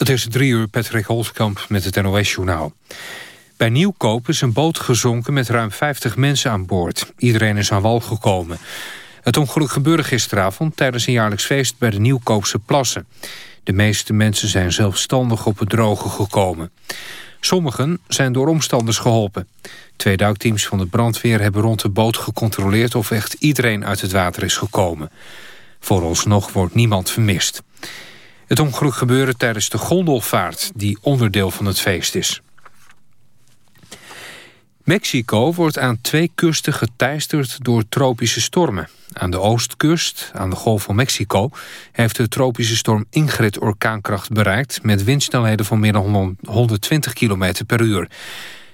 Het is drie uur Patrick Holtkamp met het NOS-journaal. Bij Nieuwkoop is een boot gezonken met ruim 50 mensen aan boord. Iedereen is aan wal gekomen. Het ongeluk gebeurde gisteravond tijdens een jaarlijks feest bij de Nieuwkoopse plassen. De meeste mensen zijn zelfstandig op het droge gekomen. Sommigen zijn door omstanders geholpen. Twee duikteams van de brandweer hebben rond de boot gecontroleerd... of echt iedereen uit het water is gekomen. Vooralsnog wordt niemand vermist. Het ongeluk gebeurde tijdens de gondelvaart... die onderdeel van het feest is. Mexico wordt aan twee kusten geteisterd door tropische stormen. Aan de oostkust, aan de Golf van Mexico... heeft de tropische storm Ingrid orkaankracht bereikt... met windsnelheden van meer dan 120 km per uur.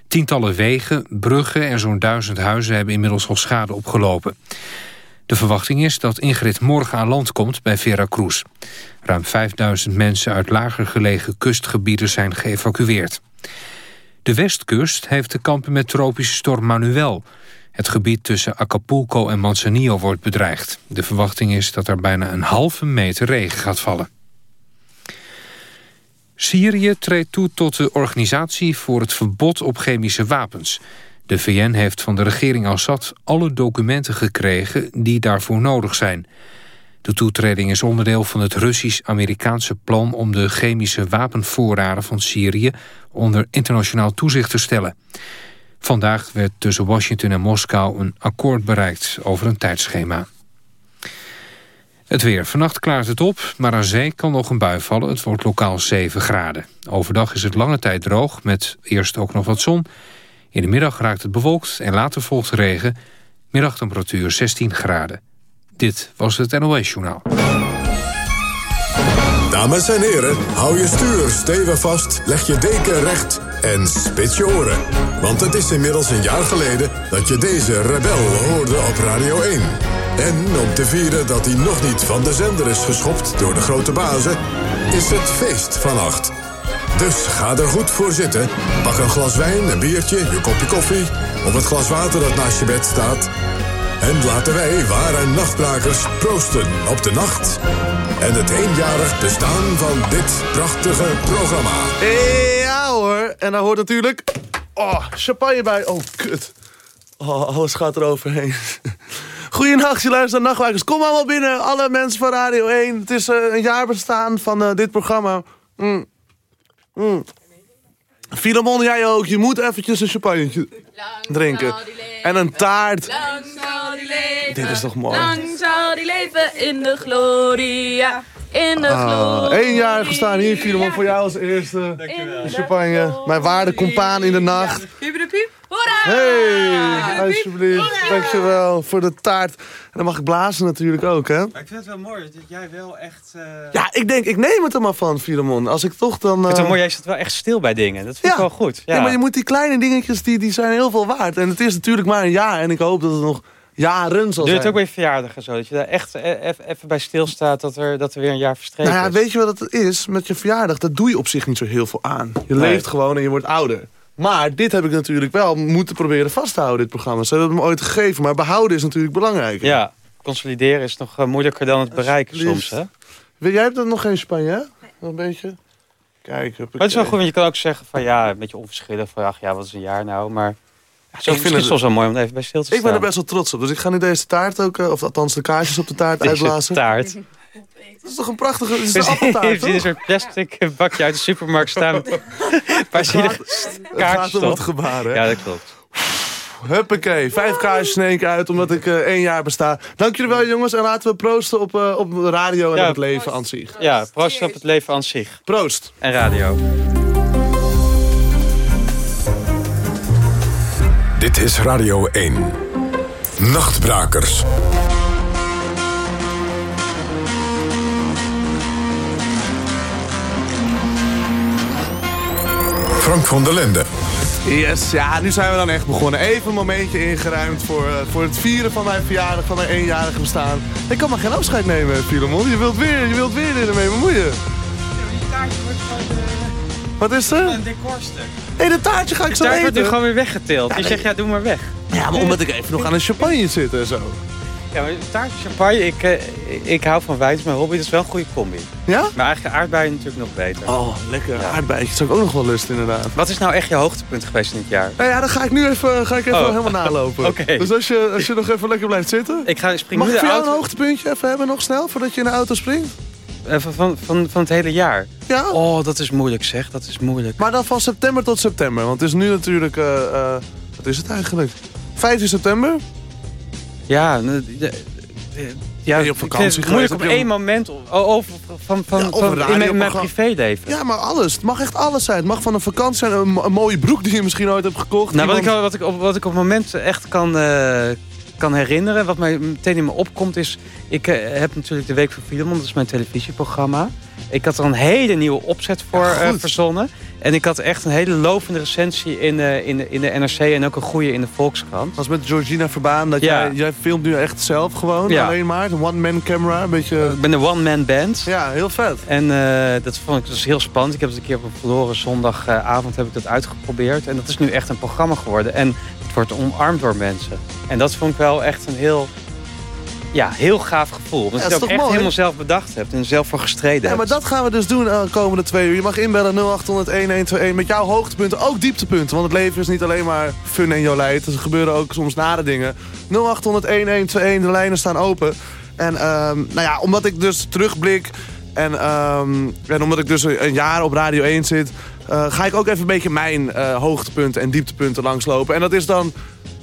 Tientallen wegen, bruggen en zo'n duizend huizen... hebben inmiddels al schade opgelopen. De verwachting is dat Ingrid morgen aan land komt bij Veracruz. Ruim 5000 mensen uit lager gelegen kustgebieden zijn geëvacueerd. De westkust heeft te kampen met tropische storm Manuel. Het gebied tussen Acapulco en Manzanillo wordt bedreigd. De verwachting is dat er bijna een halve meter regen gaat vallen. Syrië treedt toe tot de organisatie voor het verbod op chemische wapens. De VN heeft van de regering Assad alle documenten gekregen die daarvoor nodig zijn. De toetreding is onderdeel van het Russisch-Amerikaanse plan... om de chemische wapenvoorraden van Syrië onder internationaal toezicht te stellen. Vandaag werd tussen Washington en Moskou een akkoord bereikt over een tijdschema. Het weer. Vannacht klaart het op, maar aan zee kan nog een bui vallen. Het wordt lokaal 7 graden. Overdag is het lange tijd droog, met eerst ook nog wat zon. In de middag raakt het bewolkt en later volgt regen. Middagtemperatuur 16 graden. Dit was het NOS Journaal. Dames en heren, hou je stuur stevig vast, leg je deken recht en spits je oren. Want het is inmiddels een jaar geleden dat je deze rebel hoorde op Radio 1. En om te vieren dat hij nog niet van de zender is geschopt door de grote bazen... is het feest van acht. Dus ga er goed voor zitten. Pak een glas wijn, een biertje, je kopje koffie... of het glas water dat naast je bed staat... En laten wij, ware nachtbrakers, proosten op de nacht. En het eenjarig bestaan van dit prachtige programma. Ja hoor, en daar hoort natuurlijk... Oh, champagne bij. Oh, kut. Oh, alles gaat er overheen. Goedenacht, je luistert naar Nachtwijkers. Kom allemaal binnen, alle mensen van Radio 1. Het is uh, een jaar bestaan van uh, dit programma. Mm. Mm. Filemon, jij ook. Je moet eventjes een champagne drinken. En een taart. Lang zal die leven. Dit is toch mooi. Lang zal die leven in de gloria. In de Ah, gloria. Eén jaar gestaan hier, Filemon, voor jou als eerste. Dankjewel. Champagne. Mijn waarde compaan in de nacht. Piep de piep. Hoera! Hey, alsjeblieft. Dankjewel voor de taart. En dan mag ik blazen natuurlijk ook, hè? Maar ik vind het wel mooi dat jij wel echt... eh, Ja, ik denk, ik neem het er maar van, Filemon. Als ik toch dan... Ik vind het eh, wel mooi, jij zit wel echt stil bij dingen. Dat vind ik wel goed. Ja. Ja. maar je moet die kleine dingetjes, die, die zijn heel veel waard. En het is natuurlijk maar een jaar. En ik hoop dat het nog jaren zal Doe je het ook bij je verjaardag en zo? Dat je daar echt e- eff- even bij stilstaat dat er, dat er weer een jaar verstreken Nou ja, is. weet je wat het is? Met je verjaardag, dat doe je op zich niet zo heel veel aan. Je Nee. leeft gewoon en je wordt ouder. Maar dit heb ik natuurlijk wel moeten proberen vast te houden, dit programma. Ze hebben het me ooit gegeven, maar behouden is natuurlijk belangrijk. Ja, consolideren is nog eh, moeilijker dan het bereiken soms. Hè? Jij hebt er nog geen Spanje, hè? Nog een beetje? Kijk, heb ik... Het is wel goed, want je kan ook zeggen van ja, een beetje onverschillig. Van ach ja, wat is een jaar nou? Maar ja, zo vind vind het soms wel mooi om even bij stil te Ik ben staan. er best wel trots op. Dus ik ga nu deze taart ook, eh, of althans de kaartjes op de taart uitblazen. taart. Dat is toch een prachtige... Is een appeltaart, heeft in een soort plastic bakje uit de supermarkt staan. Waar zie je de Het gaat kaartjes om het op? gebaar, hè? Ja, dat klopt. Huppakee, vijf kaarsjes in één keer uit, omdat ik eh, één jaar besta. Dank jullie wel, jongens. En laten we proosten op, eh, op de radio en Ja. op het leven aan zich. Ja, proost op het leven aan zich. Proost. En radio. Dit is Radio 1. Nachtbrakers. Frank van der Linden. Yes, ja, nu zijn we dan echt begonnen. Even een momentje ingeruimd voor, eh, voor het vieren van mijn verjaardag, van mijn eenjarige bestaan. Ik kan maar geen afscheid nemen, Filemon. Je wilt weer, je wilt weer ermee bemoeien. Wat is er? Een decorstuk. Hé, dat taartje ga ik zo Daar wordt nu eten. gewoon weer weggetild. Je zegt ja, doe maar weg. Ja, maar omdat ik even nog aan een champagne zit en zo. Ja, maar taart champagne, ik, uh, ik hou van wijn, is mijn hobby. Dat is wel een goede combi. Ja? Maar eigenlijk aardbeien natuurlijk nog beter. Oh, lekker. Ja. Aardbeien. Dat zou ik ook nog wel lusten, inderdaad. Wat is nou echt je hoogtepunt geweest in het jaar? Nou ja, dan ga ik nu even, ga ik even oh. helemaal nalopen. Oké. Dus als je, als je nog even lekker blijft zitten. Ik ga springen Mag ik voor jou een hoogtepuntje even hebben nog snel, voordat je in de auto springt? Uh, van, van, van, van het hele jaar? Ja. Oh, dat is moeilijk zeg. Dat is moeilijk. Maar dan van september tot september. Want het is nu natuurlijk... Wat is het eigenlijk? 15 september? Ja, ja, je op vakantie het moeilijk op één moment over, van, van, ja, over van, in mijn, mijn privéleven. Ja, maar alles. Het mag echt alles zijn. Het mag van een vakantie zijn, een, een mooie broek die je misschien ooit hebt gekocht. Nou, wat, ik, wat, ik, wat ik op het moment echt kan, uh, kan herinneren, wat mij meteen in me opkomt, is... Ik uh, heb natuurlijk de Week van Filemon, dat is mijn televisieprogramma. Ik had er een hele nieuwe opzet voor ja, uh, verzonnen. En ik had echt een hele lovende recensie in, uh, in, de, in de NRC en ook een goede in de Volkskrant. Dat was met Georgina Verbaan. Dat ja. jij, jij filmt nu echt zelf gewoon, ja. alleen maar. Een one-man camera, een beetje... Ik ben een one-man band. Ja, heel vet. En uh, dat vond ik dus heel spannend. Ik heb het een keer op een verloren zondagavond heb ik dat uitgeprobeerd. En dat is nu echt een programma geworden. En wordt omarmd door mensen. En dat vond ik wel echt een heel ja, heel gaaf gevoel. Ja, je ook echt mooi, helemaal zelf bedacht hebt en zelf voor gestreden ja, hebt. maar dat gaan we dus doen de komende twee uur. Je mag inbellen 0800-1121 met jouw hoogtepunten, ook dieptepunten. Want het leven is niet alleen maar fun en jolijt. Dus er gebeuren ook soms nare dingen. 0800-1121, de lijnen staan open. En um, nou ja, omdat ik dus terugblik en, um, en omdat ik dus een jaar op Radio 1 zit... Uh, ga ik ook even een beetje mijn uh, hoogtepunten en dieptepunten langslopen. En dat is dan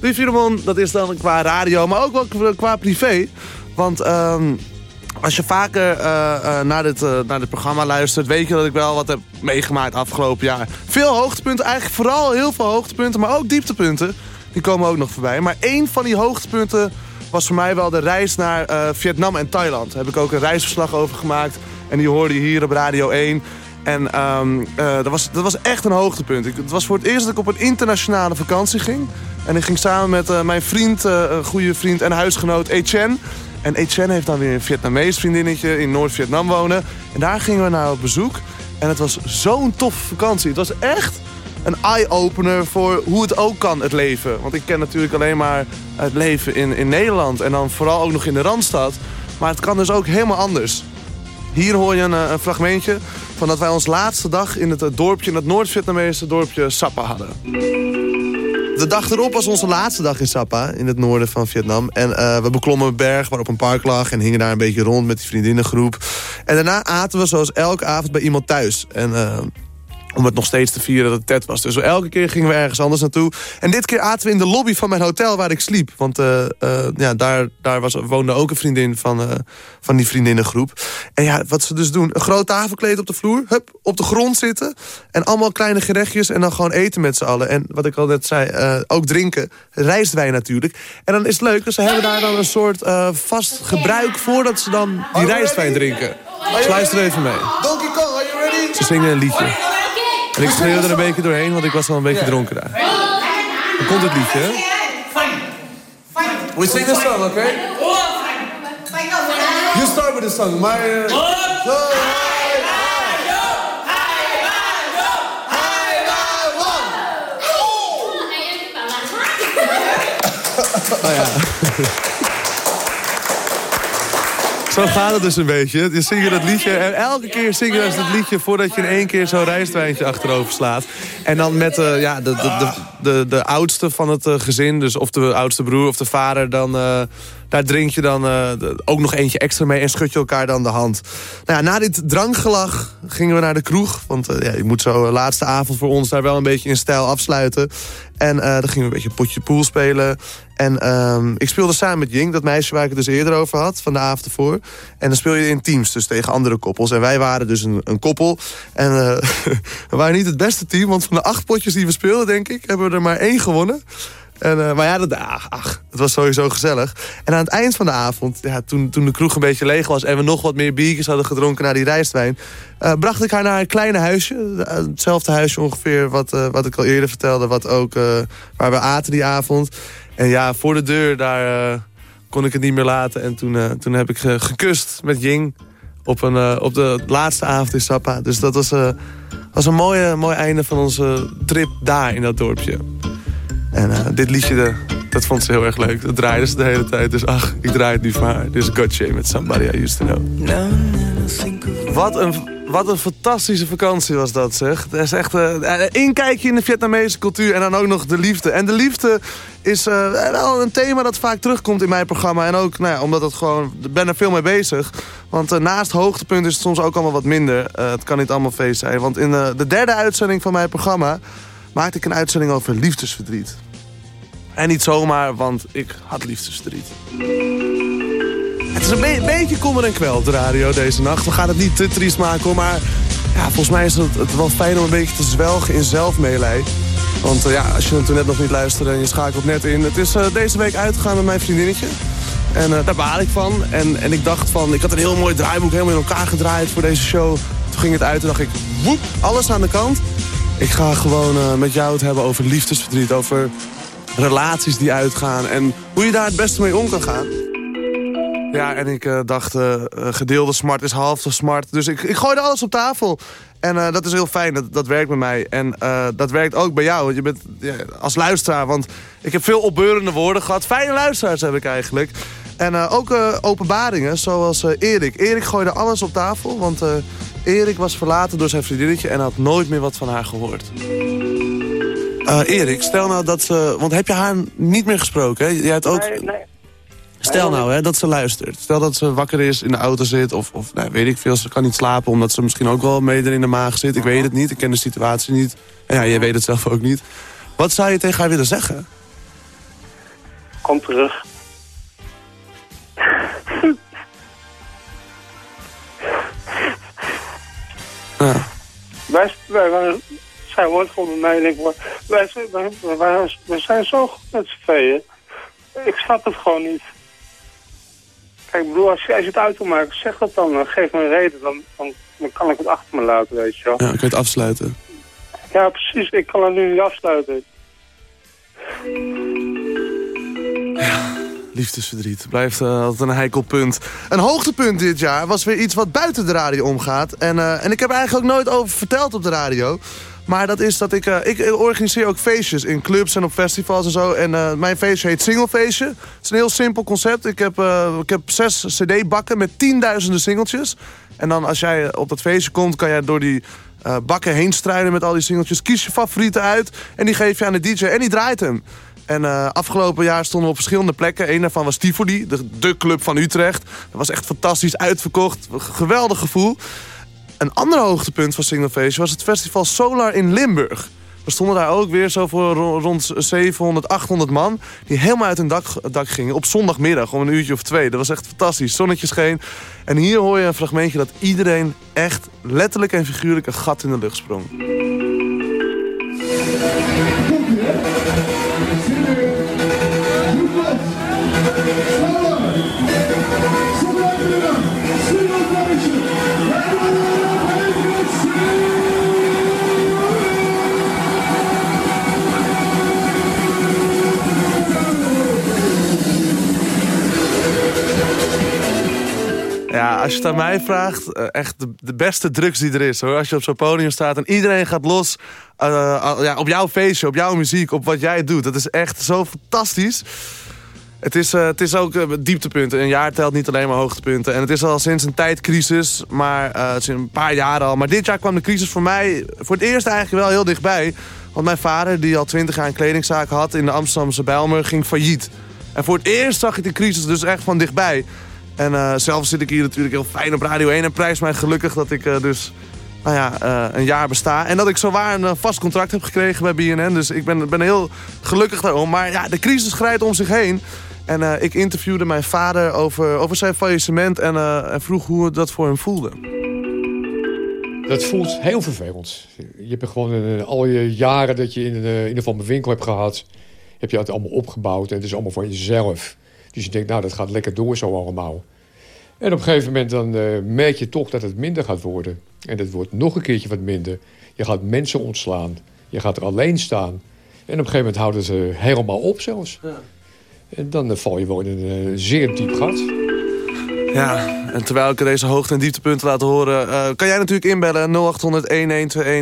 die Filemon, dat is dan qua radio, maar ook wel qua privé. Want um, als je vaker uh, naar, dit, naar dit programma luistert... weet je dat ik wel wat heb meegemaakt afgelopen jaar. Veel hoogtepunten, eigenlijk vooral heel veel hoogtepunten... maar ook dieptepunten, die komen ook nog voorbij. Maar één van die hoogtepunten was voor mij wel de reis naar Vietnam en Thailand. Daar heb ik ook een reisverslag over gemaakt. En die hoorde je hier op Radio 1... En um, uh, dat, was, dat was echt een hoogtepunt. Ik, het was voor het eerst dat ik op een internationale vakantie ging. En ik ging samen met uh, mijn vriend, een goede vriend en huisgenoot Etienne. En Etienne heeft dan weer een Vietnamees vriendinnetje in Noord-Vietnam wonen. En daar gingen we naar op bezoek. En het was zo'n toffe vakantie. Het was echt een eye-opener voor hoe het ook kan, het leven. Want ik ken natuurlijk alleen maar het leven in, in Nederland. En dan vooral ook nog in de Randstad. Maar het kan dus ook helemaal anders. Hier hoor je een, een fragmentje van dat wij ons laatste dag in het dorpje, in het Noord-Vietnamese dorpje Sapa hadden. De dag erop was onze laatste dag in Sapa, in het noorden van Vietnam. En uh, we beklommen een berg waarop een park lag en hingen daar een beetje rond met die vriendinnengroep. En daarna aten we zoals elke avond bij iemand thuis. En om het nog steeds te vieren dat het Ted was. Dus elke keer gingen we ergens anders naartoe. En dit keer aten we in de lobby van mijn hotel waar ik sliep. Want uh, uh, ja, daar, daar was, woonde ook een vriendin van, uh, van die vriendinnengroep. En ja, wat ze dus doen. Een groot tafelkleed op de vloer. Hup, op de grond zitten. En allemaal kleine gerechtjes. En dan gewoon eten met z'n allen. En wat ik al net zei, ook drinken. Rijstwijn natuurlijk. En dan is het leuk. Dus ze hebben daar dan een soort vast gebruik... voordat ze dan die rijstwijn drinken. Dus luister even mee. Donkey Kong, are you ready? Ze zingen een liedje. En ik schreeuwde er een beetje doorheen, want ik was al een beetje dronken daar. Dan komt het liedje, hè? We sing the song, okay? You start with the song. My, uh, Oh ja. Zo gaat het dus een beetje. Je zingt dat liedje en elke keer zing je dus dat liedje... voordat je in één keer zo'n rijstwijntje achterover slaat. En dan met uh, ja, de, de, de, de, de oudste van het uh, gezin... dus of de oudste broer of de vader... dan uh, daar drink je dan uh, ook nog eentje extra mee en schud je elkaar dan de hand. Nou ja, na dit drankgelag gingen we naar de kroeg. Want uh, ja, je moet zo laatste avond voor ons daar wel een beetje in stijl afsluiten. En dan gingen we een beetje potje pool spelen. En um, ik speelde samen met Jing, dat meisje waar ik het dus eerder over had... van de avond ervoor. En dan speel je in teams, dus tegen andere koppels. En wij waren dus een, een koppel. En we waren niet het beste team, want van de acht potjes die we speelden, denk ik... hebben we er maar één gewonnen. En, uh, maar ja, dat, ach, ach, het was sowieso gezellig. En aan het eind van de avond, ja, toen, toen de kroeg een beetje leeg was... en we nog wat meer biertjes hadden gedronken naar die rijstwijn... Uh, bracht ik haar naar een kleine huisje. Hetzelfde huisje ongeveer wat, wat ik al eerder vertelde... Wat ook, waar we aten die avond. En ja, voor de deur, daar kon ik het niet meer laten. En toen, toen heb ik gekust met Jing op, een, op de laatste avond in Sapa. Dus dat was, was een mooie, mooi einde van onze trip daar in dat dorpje. En uh, dit liedje, de, dat vond ze heel erg leuk. Dat draaide ze de hele tijd. Dus ach, ik draai het nu voor haar. Dit is Gotcha met Somebody I Used To Know. Wat een, wat een fantastische vakantie was dat, zeg. Het is echt een inkijkje in de Vietnamese cultuur en dan ook nog de liefde. En de liefde is wel een thema dat vaak terugkomt in mijn programma. En ook, nou ja, omdat het gewoon, ik ben er veel mee bezig. Want naast hoogtepunten is het soms ook allemaal wat minder. Het kan niet allemaal feest zijn. Want in de derde uitzending van mijn programma maakte ik een uitzending over liefdesverdriet. En niet zomaar, want ik had liefdesverdriet. Het is een be beetje kommer en kwel de radio deze nacht. We gaan het niet te triest maken maar ja, volgens mij is het, wel fijn om een beetje te zwelgen in zelfmeelij. Want uh, ja, als je toen net nog niet luisterde en je schakelt net in. Het is uh, deze week uitgegaan met mijn vriendinnetje. En uh, daar baal ik van. En, en ik dacht van, ik had een heel mooi draaiboek helemaal in elkaar gedraaid voor deze show. Toen ging het uit en dacht ik, woep, alles aan de kant. Ik ga gewoon met jou het hebben over liefdesverdriet, over relaties die uitgaan en hoe je daar het beste mee om kan gaan. Ja, en ik uh, dacht, uh, gedeelde smart is half de smart. Dus ik, ik gooide alles op tafel. En dat is heel fijn, dat, dat werkt bij mij. En dat werkt ook bij jou, want je bent ja, als luisteraar. Want ik heb veel opbeurende woorden gehad. Fijne luisteraars heb ik eigenlijk. En ook openbaringen, zoals Erik. Erik gooide alles op tafel, want Erik was verlaten door zijn vriendinnetje... en had nooit meer wat van haar gehoord. Uh, Erik, stel nou dat ze... Want heb je haar niet meer gesproken, hè? Jij hebt ook... Nee, nee. Stel nou hè, dat ze luistert. Stel dat ze wakker is, in de auto zit of, of nou, weet ik veel. Ze kan niet slapen omdat ze misschien ook wel mede in de maag zit. Ik weet het niet, ik ken de situatie niet. En ja, jij weet het zelf ook niet. Wat zou je tegen haar willen zeggen? Kom terug. ja. Wij, wij, wij, zij woont gewoon mij en ik word, wij, wij, wij, wij zijn zo goed met z'n tweeën. Ik snap het gewoon niet. Kijk, ik bedoel, als je, als je het uit wil maken, zeg dat dan. Geef me een reden, dan, dan, dan kan ik het achter me laten, weet je wel. Ja, kun je het afsluiten? Ja, precies. Ik kan het nu niet afsluiten. Ja, liefdesverdriet. Blijft uh, altijd een heikel punt. Een hoogtepunt dit jaar was weer iets wat buiten de radio omgaat. En, uh, en ik heb er eigenlijk ook nooit over verteld op de radio. Maar dat is dat ik... Uh, ik organiseer ook feestjes in clubs en op festivals en zo. En uh, mijn feestje heet Singlefeestje. Het is een heel simpel concept. Ik heb, uh, ik heb zes cd-bakken met tienduizenden singeltjes. En dan als jij op dat feestje komt... kan jij door die bakken heen struinen met al die singeltjes. Kies je favorieten uit en die geef je aan de DJ. En die draait hem. En afgelopen jaar stonden we op verschillende plekken. Eén daarvan was Tivoli, de club van Utrecht. Dat was echt fantastisch uitverkocht. Geweldig gevoel. Een ander hoogtepunt van Singlefeestje was het festival Solar in Limburg. We stonden daar ook weer zo voor rond 700, 800 man... die helemaal uit hun dak, dak gingen op zondagmiddag om een uurtje of twee. Dat was echt fantastisch. Zonnetje scheen. En hier hoor je een fragmentje dat iedereen echt letterlijk en figuurlijk een gat in de lucht sprong. Als je het aan mij vraagt, uh, echt de, beste drugs die er is. hoor. Als je op zo'n podium staat en iedereen gaat los uh, uh, ja, op jouw feestje, op jouw muziek, op wat jij doet. Dat is echt zo fantastisch. Het is, het is ook dieptepunten. Een jaar telt niet alleen maar hoogtepunten. En het is al sinds een tijd crisis, maar het is een paar jaren al. Maar dit jaar kwam de crisis voor mij voor het eerst eigenlijk wel heel dichtbij. Want mijn vader, die al twintig jaar een kledingzaak had in de Amsterdamse Bijlmer, ging failliet. En voor het eerst zag ik de crisis dus echt van dichtbij. En uh, zelf zit ik hier natuurlijk heel fijn op Radio 1 en prijs mij gelukkig dat ik uh, dus nou ja, uh, een jaar besta. En dat ik zowaar een vast contract heb gekregen bij BNN. Dus ik ben, ben heel gelukkig daarom. Maar ja, de crisis grijpt om zich heen. En ik interviewde mijn vader over, over zijn faillissement en, en vroeg hoe dat voor hem voelde. Dat voelt heel vervelend. Je hebt gewoon al je jaren dat je in in ieder geval mijn winkel hebt gehad... heb je het allemaal opgebouwd en het is allemaal voor jezelf... Dus je denkt, nou, dat gaat lekker door zo allemaal. En op een gegeven moment dan uh, merk je toch dat het minder gaat worden. En het wordt nog een keertje wat minder. Je gaat mensen ontslaan. Je gaat er alleen staan. En op een gegeven moment houden ze helemaal op zelfs. Ja. En dan uh, val je wel in een uh, zeer diep gat. Ja, en terwijl ik deze hoogte- en dieptepunten laat horen... Uh, kan jij natuurlijk inbellen 0800-1121.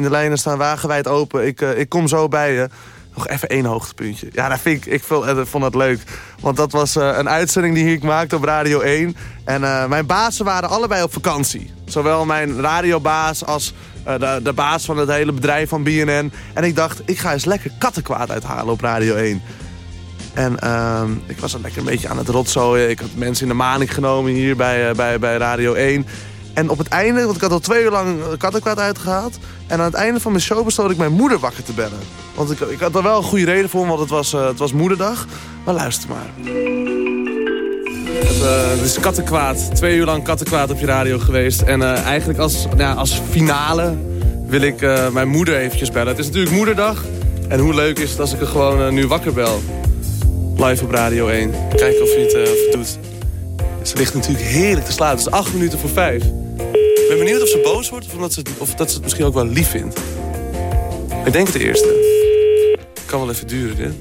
De lijnen staan wagenwijd open. Ik, uh, ik kom zo bij je. Nog even één hoogtepuntje. Ja, dat vind ik, ik vond, eh, dat leuk. Want dat was eh, een uitzending die ik maakte op Radio 1. En eh, mijn bazen waren allebei op vakantie. Zowel mijn radiobaas als de, baas van het hele bedrijf van BNN. En ik dacht, ik ga eens lekker kattenkwaad uithalen op Radio 1. En ehm, ik was dan lekker een beetje aan het rotzooien. Ik had mensen in de maning genomen hier bij, bij, bij Radio 1. En op het einde, want ik had al twee uur lang kattenkwaad uitgehaald. En aan het einde van mijn show besloot ik mijn moeder wakker te bellen. Want ik, ik had er wel een goede reden voor, want het was, eh, het was moederdag. Maar luister maar. Het, eh, het is kattenkwaad. Twee uur lang kattenkwaad op je radio geweest. En eh, eigenlijk als, nou ja, als finale wil ik mijn moeder eventjes bellen. Het is natuurlijk moederdag. En hoe leuk is het als ik er gewoon nu wakker bel. Live op Radio 1. Kijken of hij het, het doet. Ze ligt natuurlijk heerlijk te slapen. Het is acht minuten voor vijf. Ik ben benieuwd of ze boos wordt of, omdat ze, of dat ze het misschien ook wel lief vindt. Ik denk het eerste. Kan wel even duren, dit.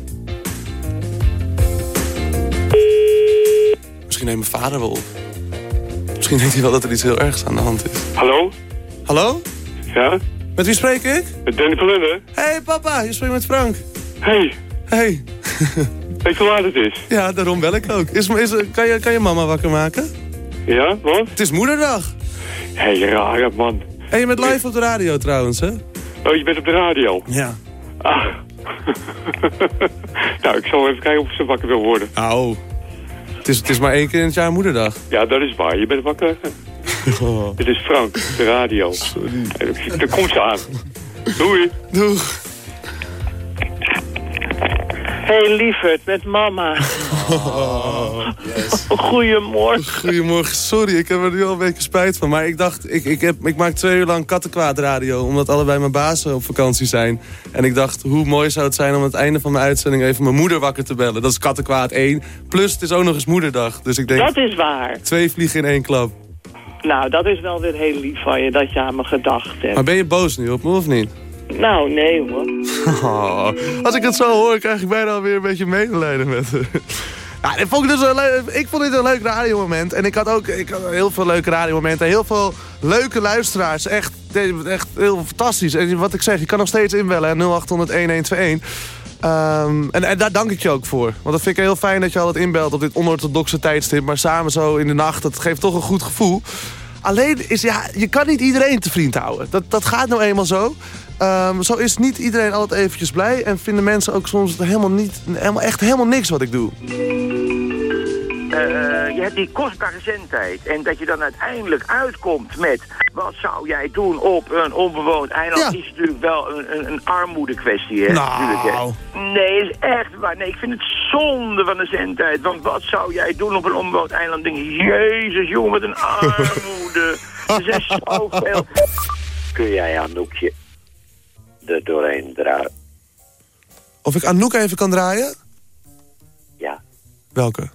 Misschien neemt mijn vader wel op. Misschien denkt hij wel dat er iets heel ergs aan de hand is. Hallo? Hallo? Ja? Met wie spreek ik? Met Danny van? Hé hey, papa, je spreekt met Frank. Hey, Hey. weet je hoe laat het is? Ja, daarom bel ik ook. Is, is, kan, je, kan je mama wakker maken? Ja, wat? Het is moederdag. Hé, hey, rare man. En je bent live op de radio trouwens, hè? Oh, je bent op de radio? Ja. Ah. nou, ik zal even kijken of ze wakker wil worden. Au. Het is, het is maar één keer in het jaar moederdag. Ja, dat is waar. Je bent wakker. Dit is Frank, de radio. Sorry. Daar komt ze aan. Doei. Doeg. Hey lieverd, met mama. Goedemorgen. Goedemorgen, sorry, ik heb er nu al een beetje spijt van. Maar ik dacht, ik, ik, heb, ik maak twee uur lang kattenkwaad radio... omdat allebei mijn bazen op vakantie zijn. En ik dacht, hoe mooi zou het zijn om aan het einde van mijn uitzending... even mijn moeder wakker te bellen. Dat is kattenkwaad 1. Plus, het is ook nog eens moederdag. Dus ik denk, Dat is waar. twee vliegen in één klap. Nou, dat is wel weer heel lief van je dat je aan me gedacht hebt. Maar ben je boos nu op me of niet? Nou, nee hoor. Oh, als ik het zo hoor, krijg ik bijna alweer een beetje medelijden met. Ja, ik, vond dus ik vond dit een leuk radiomoment. En ik had ook ik had heel veel leuke radiomomenten. Heel veel leuke luisteraars. Echt, echt heel fantastisch. En wat ik zeg, je kan nog steeds inbellen. 0800-1121. Ehm, en, en daar dank ik je ook voor. Want dat vind ik heel fijn dat je altijd inbelt op dit onorthodoxe tijdstip. Maar samen zo in de nacht, dat geeft toch een goed gevoel. Alleen is, ja, je kan niet iedereen te vriend houden. Dat, dat gaat nou eenmaal zo. Ehm, zo is niet iedereen altijd eventjes blij. En vinden mensen ook soms helemaal niet, helemaal, echt helemaal niks wat ik doe. Eh, je hebt die kostbare zendtijd. En dat je dan uiteindelijk uitkomt met... wat zou jij doen op een onbewoond eiland... Ja. is natuurlijk wel een, een, een armoede kwestie. Hè? Nou. Hè. Nee, is echt waar. Nee, ik vind het zonde van de zendtijd. Want wat zou jij doen op een onbewoond eiland? Denk je, jezus, jongen, wat een armoede. Er zijn zoveel... Kun jij Anoukje er doorheen draaien? Of ik Anouk even kan draaien? Ja, Welke?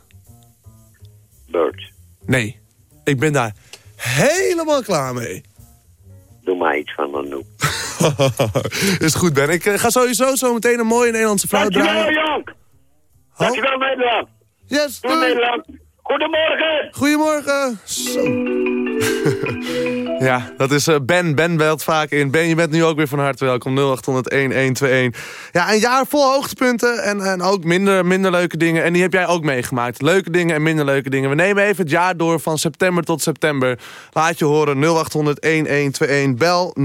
Bird. Nee. Ik ben daar helemaal klaar mee. Doe maar iets van Anouk. is goed, Ben. Ik eh, ga sowieso zo meteen een mooie Nederlandse vrouw Dankjewel, draaien. Jank. Dankjewel, Nederland. Yes, doei. Nederland. Goedemorgen. Goedemorgen. Zo. ja, dat is eh, Ben. Ben belt vaak in. Ben, je bent nu ook weer van harte welkom. 0800-1121. Ja, een jaar vol hoogtepunten en, en ook minder, minder leuke dingen. En die heb jij ook meegemaakt. Leuke dingen en minder leuke dingen. We nemen even het jaar door van september tot september. Laat je horen 0800-1121. Bel 0800-1121.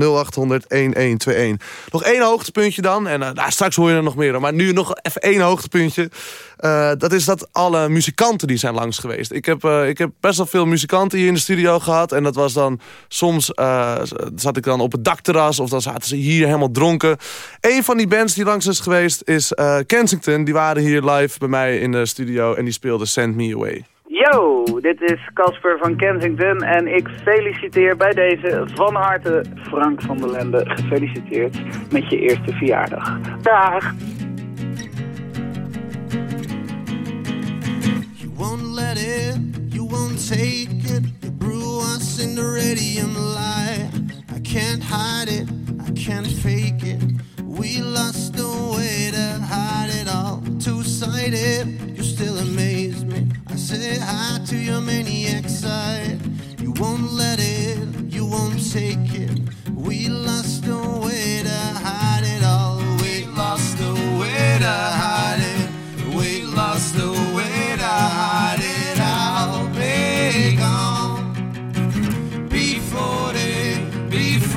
Nog één hoogtepuntje dan. En nou, straks hoor je er nog meer. Maar nu nog even één hoogtepuntje. Eh, dat is dat alle muzikanten die zijn langs geweest. Ik heb, ik heb best wel veel muzikanten hier in de studio gehad. En dat was dan soms eh, zat ik dan op het dakterras of dan zaten ze hier helemaal dronken. Een van die bands die langs is geweest is eh, Kensington. Die waren hier live bij mij in de studio en die speelden Send Me Away. Yo, dit is Casper van Kensington en ik feliciteer bij deze van harte Frank van der Lende. Gefeliciteerd met je eerste verjaardag. Dag! won't let it, you won't take it. In the radium light. I can't hide it, I can't fake it. We lost the way to hide it all. Two sided, you still amaze me. I say hi to your maniac side. You won't let it, you won't take it. We lost the way to hide it all. We lost the way to hide it. We lost the way to hide it.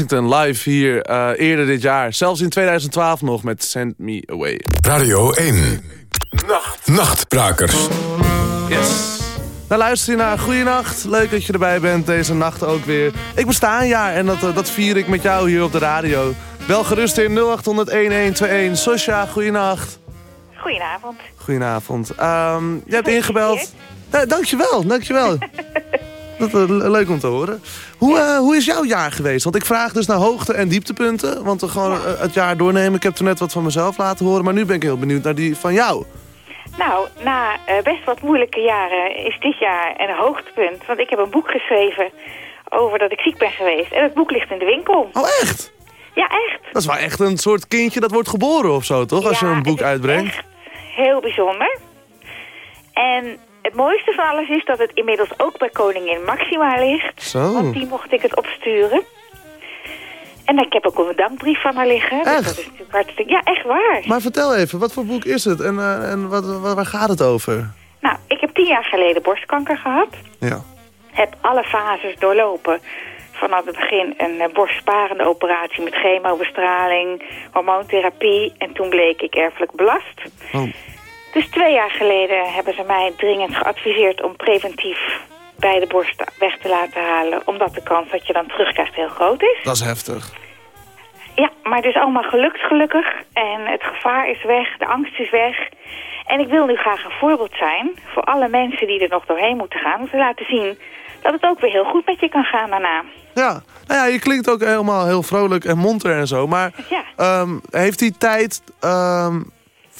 Kensington live hier eh, eerder dit jaar. Zelfs in 2012 nog met Send Me Away. Radio 1. Nacht. Nachtbrakers. Yes. Nou, luister je naar Goeienacht. Leuk dat je erbij bent deze nacht ook weer. Ik besta een jaar en dat, eh, dat vier ik met jou hier op de radio. Bel gerust in 0800-1121. Sosja, goeienacht. Goedenavond. Goedenavond. Ehm, je hebt ingebeld. Ja, dankjewel, dankjewel. dat, eh, le- leuk om te horen. Hoe, eh, hoe is jouw jaar geweest? Want ik vraag dus naar hoogte- en dieptepunten. Want we gewoon eh, het jaar doornemen. Ik heb toen net wat van mezelf laten horen. Maar nu ben ik heel benieuwd naar die van jou. Nou, na eh, best wat moeilijke jaren is dit jaar een hoogtepunt. Want ik heb een boek geschreven over dat ik ziek ben geweest. En het boek ligt in de winkel. Oh, echt? Ja, echt. Dat is wel echt een soort kindje dat wordt geboren of zo, toch? Als je een boek uitbrengt. Heel bijzonder. En het mooiste van alles is dat het inmiddels ook bij koningin Maxima ligt. Zo. Want die mocht ik het opsturen. En ik heb ook een dankbrief van haar liggen. Dus Echt? dat is natuurlijk hartstikke... Ja, echt waar. Maar vertel even, wat voor boek is het? En, eh, en wat, wat- waar gaat het over? Nou, ik heb tien jaar geleden borstkanker gehad. Ja. Heb alle fases doorlopen. Vanaf het begin een eh, borstsparende operatie met chemobestraling, hormoontherapie. En toen bleek ik erfelijk belast. Oh. Dus twee jaar geleden hebben ze mij dringend geadviseerd om preventief beide borsten weg te laten halen. Omdat de kans dat je dan terugkrijgt heel groot is. Dat is heftig. Ja, maar het is allemaal gelukt gelukkig. En het gevaar is weg, de angst is weg. En ik wil nu graag een voorbeeld zijn voor alle mensen die er nog doorheen moeten gaan. Om te laten zien dat het ook weer heel goed met je kan gaan daarna. Ja, nou ja, je klinkt ook helemaal heel vrolijk en monter en zo. Maar Ja. ehm, heeft die tijd ehm,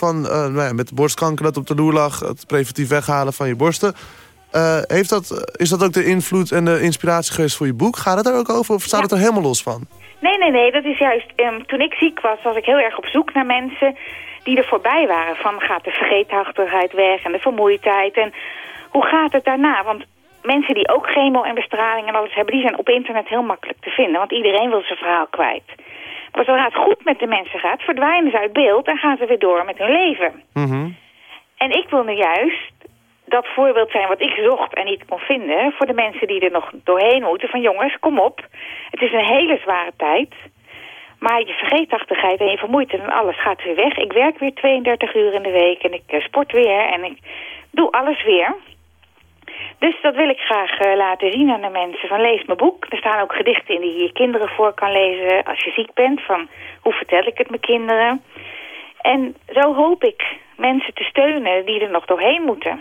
van, eh, nou ja, met borstkanker dat op de loer lag... het preventief weghalen van je borsten... eh, heeft dat, is dat ook de invloed en de inspiratie geweest voor je boek? Gaat het er ook over of staat het er helemaal los van? Nee, nee, nee, dat is juist... ehm, toen ik ziek was, was ik heel erg op zoek naar mensen die er voorbij waren. Van gaat de vergeetachtigheid weg en de vermoeidheid en hoe gaat het daarna? Want mensen die ook chemo en bestraling en alles hebben... die zijn op internet heel makkelijk te vinden, want iedereen wil zijn verhaal kwijt. Maar zodra het goed met de mensen gaat, verdwijnen ze uit beeld... en gaan ze weer door met hun leven. En ik wil nu juist dat voorbeeld zijn wat ik zocht en niet kon vinden... voor de mensen die er nog doorheen moeten. Van jongens, kom op. Het is een hele zware tijd. Maar je vergeetachtigheid en je vermoeidheid en alles gaat weer weg. Ik werk weer 32 uur in de week en ik eh, sport weer en ik doe alles weer. Dus dat wil ik graag eh, laten zien aan de mensen. Van lees mijn boek. Er staan ook gedichten in die je kinderen voor kan lezen als je ziek bent. Van hoe vertel ik het mijn kinderen. En zo hoop ik mensen te steunen die er nog doorheen moeten.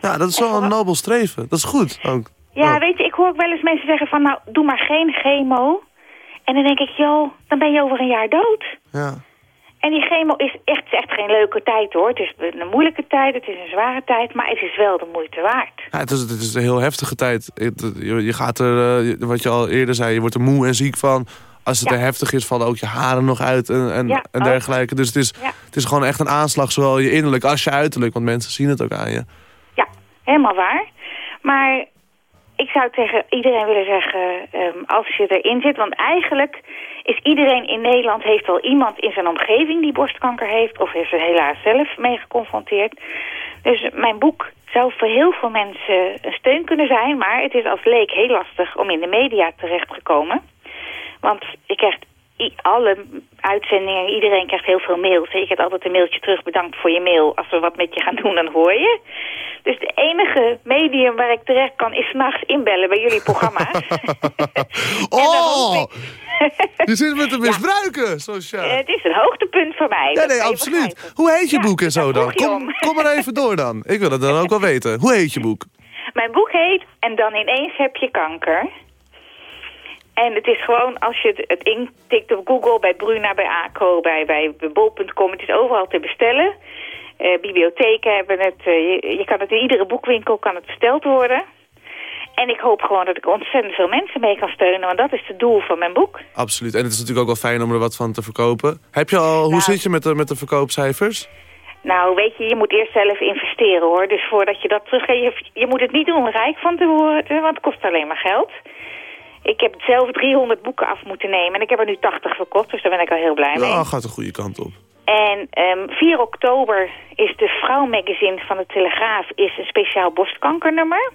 Ja, dat is wel een nobel streven. Dat is goed ook. Ja, weet je, ik hoor ook wel eens mensen zeggen van... nou, doe maar geen chemo. En dan denk ik, joh, dan ben je over een jaar dood. Ja. En die chemo is echt, is echt geen leuke tijd, hoor. Het is een moeilijke tijd, het is een zware tijd... maar het is wel de moeite waard. Ja, het, is, het is een heel heftige tijd. Je, je gaat er, eh, wat je al eerder zei, je wordt er moe en ziek van. Als het Ja. er heftig is, vallen ook je haren nog uit en, en, Ja, en ook. dergelijke. Dus het is, het is gewoon echt een aanslag, zowel je innerlijk als je uiterlijk. Want mensen zien het ook aan je. Ja, helemaal waar. Maar ik zou tegen iedereen willen zeggen, ehm, als je erin zit... want eigenlijk is iedereen in Nederland... heeft wel iemand in zijn omgeving die borstkanker heeft... of is er helaas zelf mee geconfronteerd. Dus mijn boek zou voor heel veel mensen een steun kunnen zijn... maar het is als leek heel lastig om in de media terecht te komen. Want je krijgt alle uitzendingen, iedereen krijgt heel veel mails. Je krijgt altijd een mailtje terug, bedankt voor je mail. Als we wat met je gaan doen, dan hoor je. Dus de enige medium waar ik terecht kan is s'nachts inbellen bij jullie programma. Oh! je zit me te misbruiken. Eh, het is een hoogtepunt voor mij. Ja, nee, absoluut. Hoe heet je boek en zo dan? Kom, om. kom maar even door dan. Ik wil het dan ook wel weten. Hoe heet je boek? Mijn boek heet En dan ineens heb je kanker. En het is gewoon, als je het- het intikt op Google, bij Bruna, bij ACO, bij, bij bol.com, het is overal te bestellen. Eh, bibliotheken hebben het, eh, je, je kan het in iedere boekwinkel kan het besteld worden. En ik hoop gewoon dat ik ontzettend veel mensen mee kan steunen, want dat is het doel van mijn boek. Absoluut. En het is natuurlijk ook wel fijn om er wat van te verkopen. Heb je al, hoe Nou. zit je met de, met de verkoopcijfers? Nou, weet je, je moet eerst zelf investeren hoor. Dus voordat je dat teruggeeft, je, je moet het niet doen om rijk van te worden, want het kost alleen maar geld. Ik heb zelf 300 boeken af moeten nemen en ik heb er nu 80 verkocht, dus daar ben ik al heel blij mee. Ja, gaat de goede kant op. En ehm 4 oktober is de vrouwmagazine van de Telegraaf is een speciaal borstkankernummer.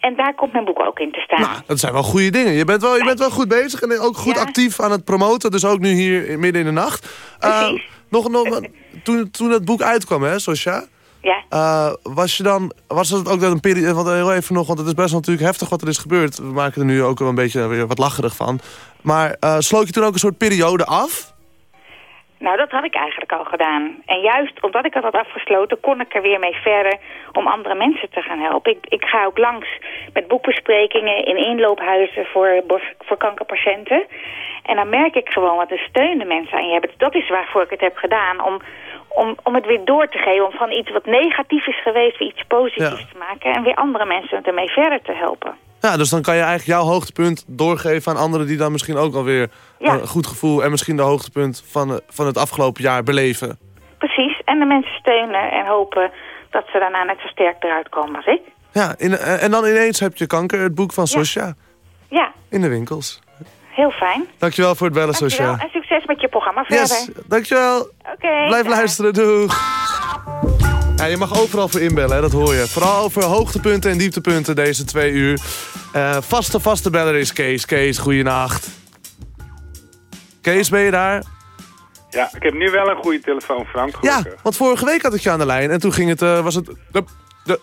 En daar komt mijn boek ook in te staan. Nou, dat zijn wel goede dingen. Je bent wel, je bent wel goed bezig en ook goed actief aan het promoten. Dus ook nu hier midden in de nacht. Uh, nog, nog, toen, toen het boek uitkwam, hè, Sosja? Ja. Uh, was, je dan, was het ook dan een periode... Want heel even nog, want het is best wel natuurlijk heftig wat er is gebeurd. We maken er nu ook wel een beetje weer wat lacherig van. Maar uh, sloot je toen ook een soort periode af? Nou, dat had ik eigenlijk al gedaan. En juist omdat ik dat had afgesloten, kon ik er weer mee verder om andere mensen te gaan helpen. Ik, ik ga ook langs met boekbesprekingen in inloophuizen voor, voor kankerpatiënten. En dan merk ik gewoon wat een steun de mensen aan je hebben. Dat is waarvoor ik het heb gedaan, om, om, om het weer door te geven. Om van iets wat negatief is geweest weer iets positiefs te maken. En weer andere mensen ermee verder te helpen. Ja, dus dan kan je eigenlijk jouw hoogtepunt doorgeven aan anderen... die dan misschien ook alweer ja. een goed gevoel... en misschien de hoogtepunt van, van het afgelopen jaar beleven. Precies, en de mensen steunen en hopen dat ze daarna net zo sterk eruit komen als ik. Ja, in, en dan ineens heb je kanker, het boek van Sosja. Ja. ja. In de winkels. Heel fijn. Dankjewel voor het bellen, Sosja. En succes met je programma yes. verder. Dankjewel. Oké. Okay, Blijf luisteren, doeg. Ja, je mag overal voor inbellen, hè, dat hoor je. Vooral over hoogtepunten en dieptepunten deze twee uur. Uh, vaste, vaste beller is Kees. Kees, goeienacht. Kees, ben je daar? Ja, ik heb nu wel een goede telefoon, Frank. Ja, want vorige week had ik je aan de lijn en toen ging het, uh, was het... De, de,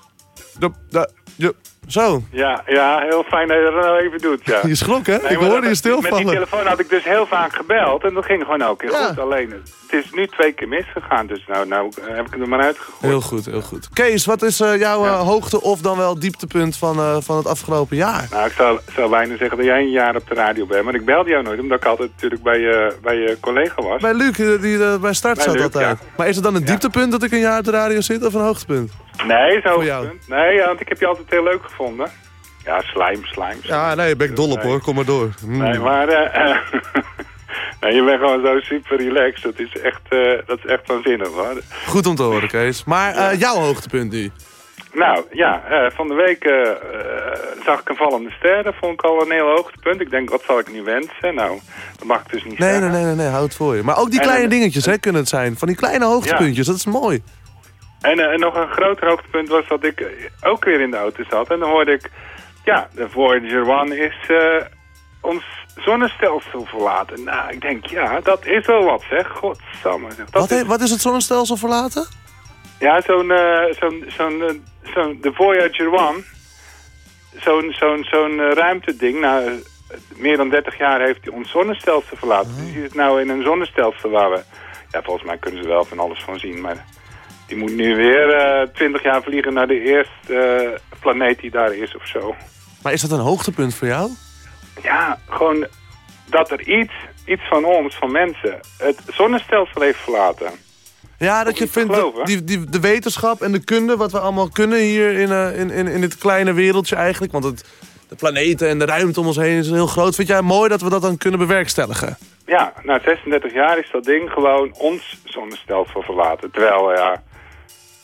de, de, de, zo. Ja, ja, heel fijn dat je dat nou even doet, ja. Je schrok, hè? Nee, ik hoorde je stilvallen. Met die telefoon had ik dus heel vaak gebeld en dat ging gewoon elke keer ja. goed. Alleen, het is nu twee keer misgegaan, dus nou, nou heb ik het er maar uitgegooid. Heel goed, heel goed. Kees, wat is uh, jouw ja. hoogte of dan wel dieptepunt van, uh, van het afgelopen jaar? Nou, ik zou, zou bijna zeggen dat jij een jaar op de radio bent, maar ik belde jou nooit, omdat ik altijd natuurlijk bij je, bij je collega was. Bij Luc, die, bij start bij zat Luc, altijd. Maar is het dan een dieptepunt dat ik een jaar op de radio zit of een hoogtepunt? Nee, zo. Nee, want ik heb je altijd heel leuk gevonden. Ja, slijm, slijm. Ja, nee, ben ik dol op hoor. Kom maar door. Mm. Nee, maar... Uh, nee, je bent gewoon zo super relaxed. Dat is echt, uh, dat is echt waanzinnig hoor. Goed om te horen, Kees. Maar uh, jouw hoogtepunt nu? Nou, ja, van de week zag ik een vallende ster. Dat vond ik al een heel hoogtepunt. Ik denk, wat zal ik nu wensen? Nou, dat mag ik dus niet nee, zeggen. Nee, nee, nee, nee, houd het voor je. Maar ook die kleine dingetjes hè, kunnen het zijn. Van die kleine hoogtepuntjes, ja. dat is mooi. En, en nog een groter hoogtepunt was dat ik ook weer in de auto zat. En dan hoorde ik... Ja, de Voyager 1 is uh, ons zonnestelsel verlaten. Nou, ik denk, ja, dat is wel wat, zeg. Godsamme. Dat wat, is... wat is het zonnestelsel verlaten? Ja, zo'n, uh, zo'n, zo'n, uh, zo'n, de Voyager 1, zo'n, zo'n, zo'n ruimteding, nou, meer dan 30 jaar heeft hij ons zonnestelsel verlaten. Oh. Dus die is nou in een zonnestelsel waar we, ja, volgens mij kunnen ze wel van alles van zien, maar... Die moet nu weer 20 jaar vliegen naar de eerste planeet die daar is of zo. Maar is dat een hoogtepunt voor jou? Ja, gewoon dat er iets, iets van ons, van mensen, het zonnestelsel heeft verlaten. Ja, dat je vindt dat die, die, de wetenschap en de kunde, wat we allemaal kunnen hier in, uh, in, in, in dit kleine wereldje eigenlijk. Want het, de planeten en de ruimte om ons heen is heel groot. Vind jij mooi dat we dat dan kunnen bewerkstelligen? Ja, na 36 jaar is dat ding gewoon ons zonnestelsel verlaten. Terwijl, ja,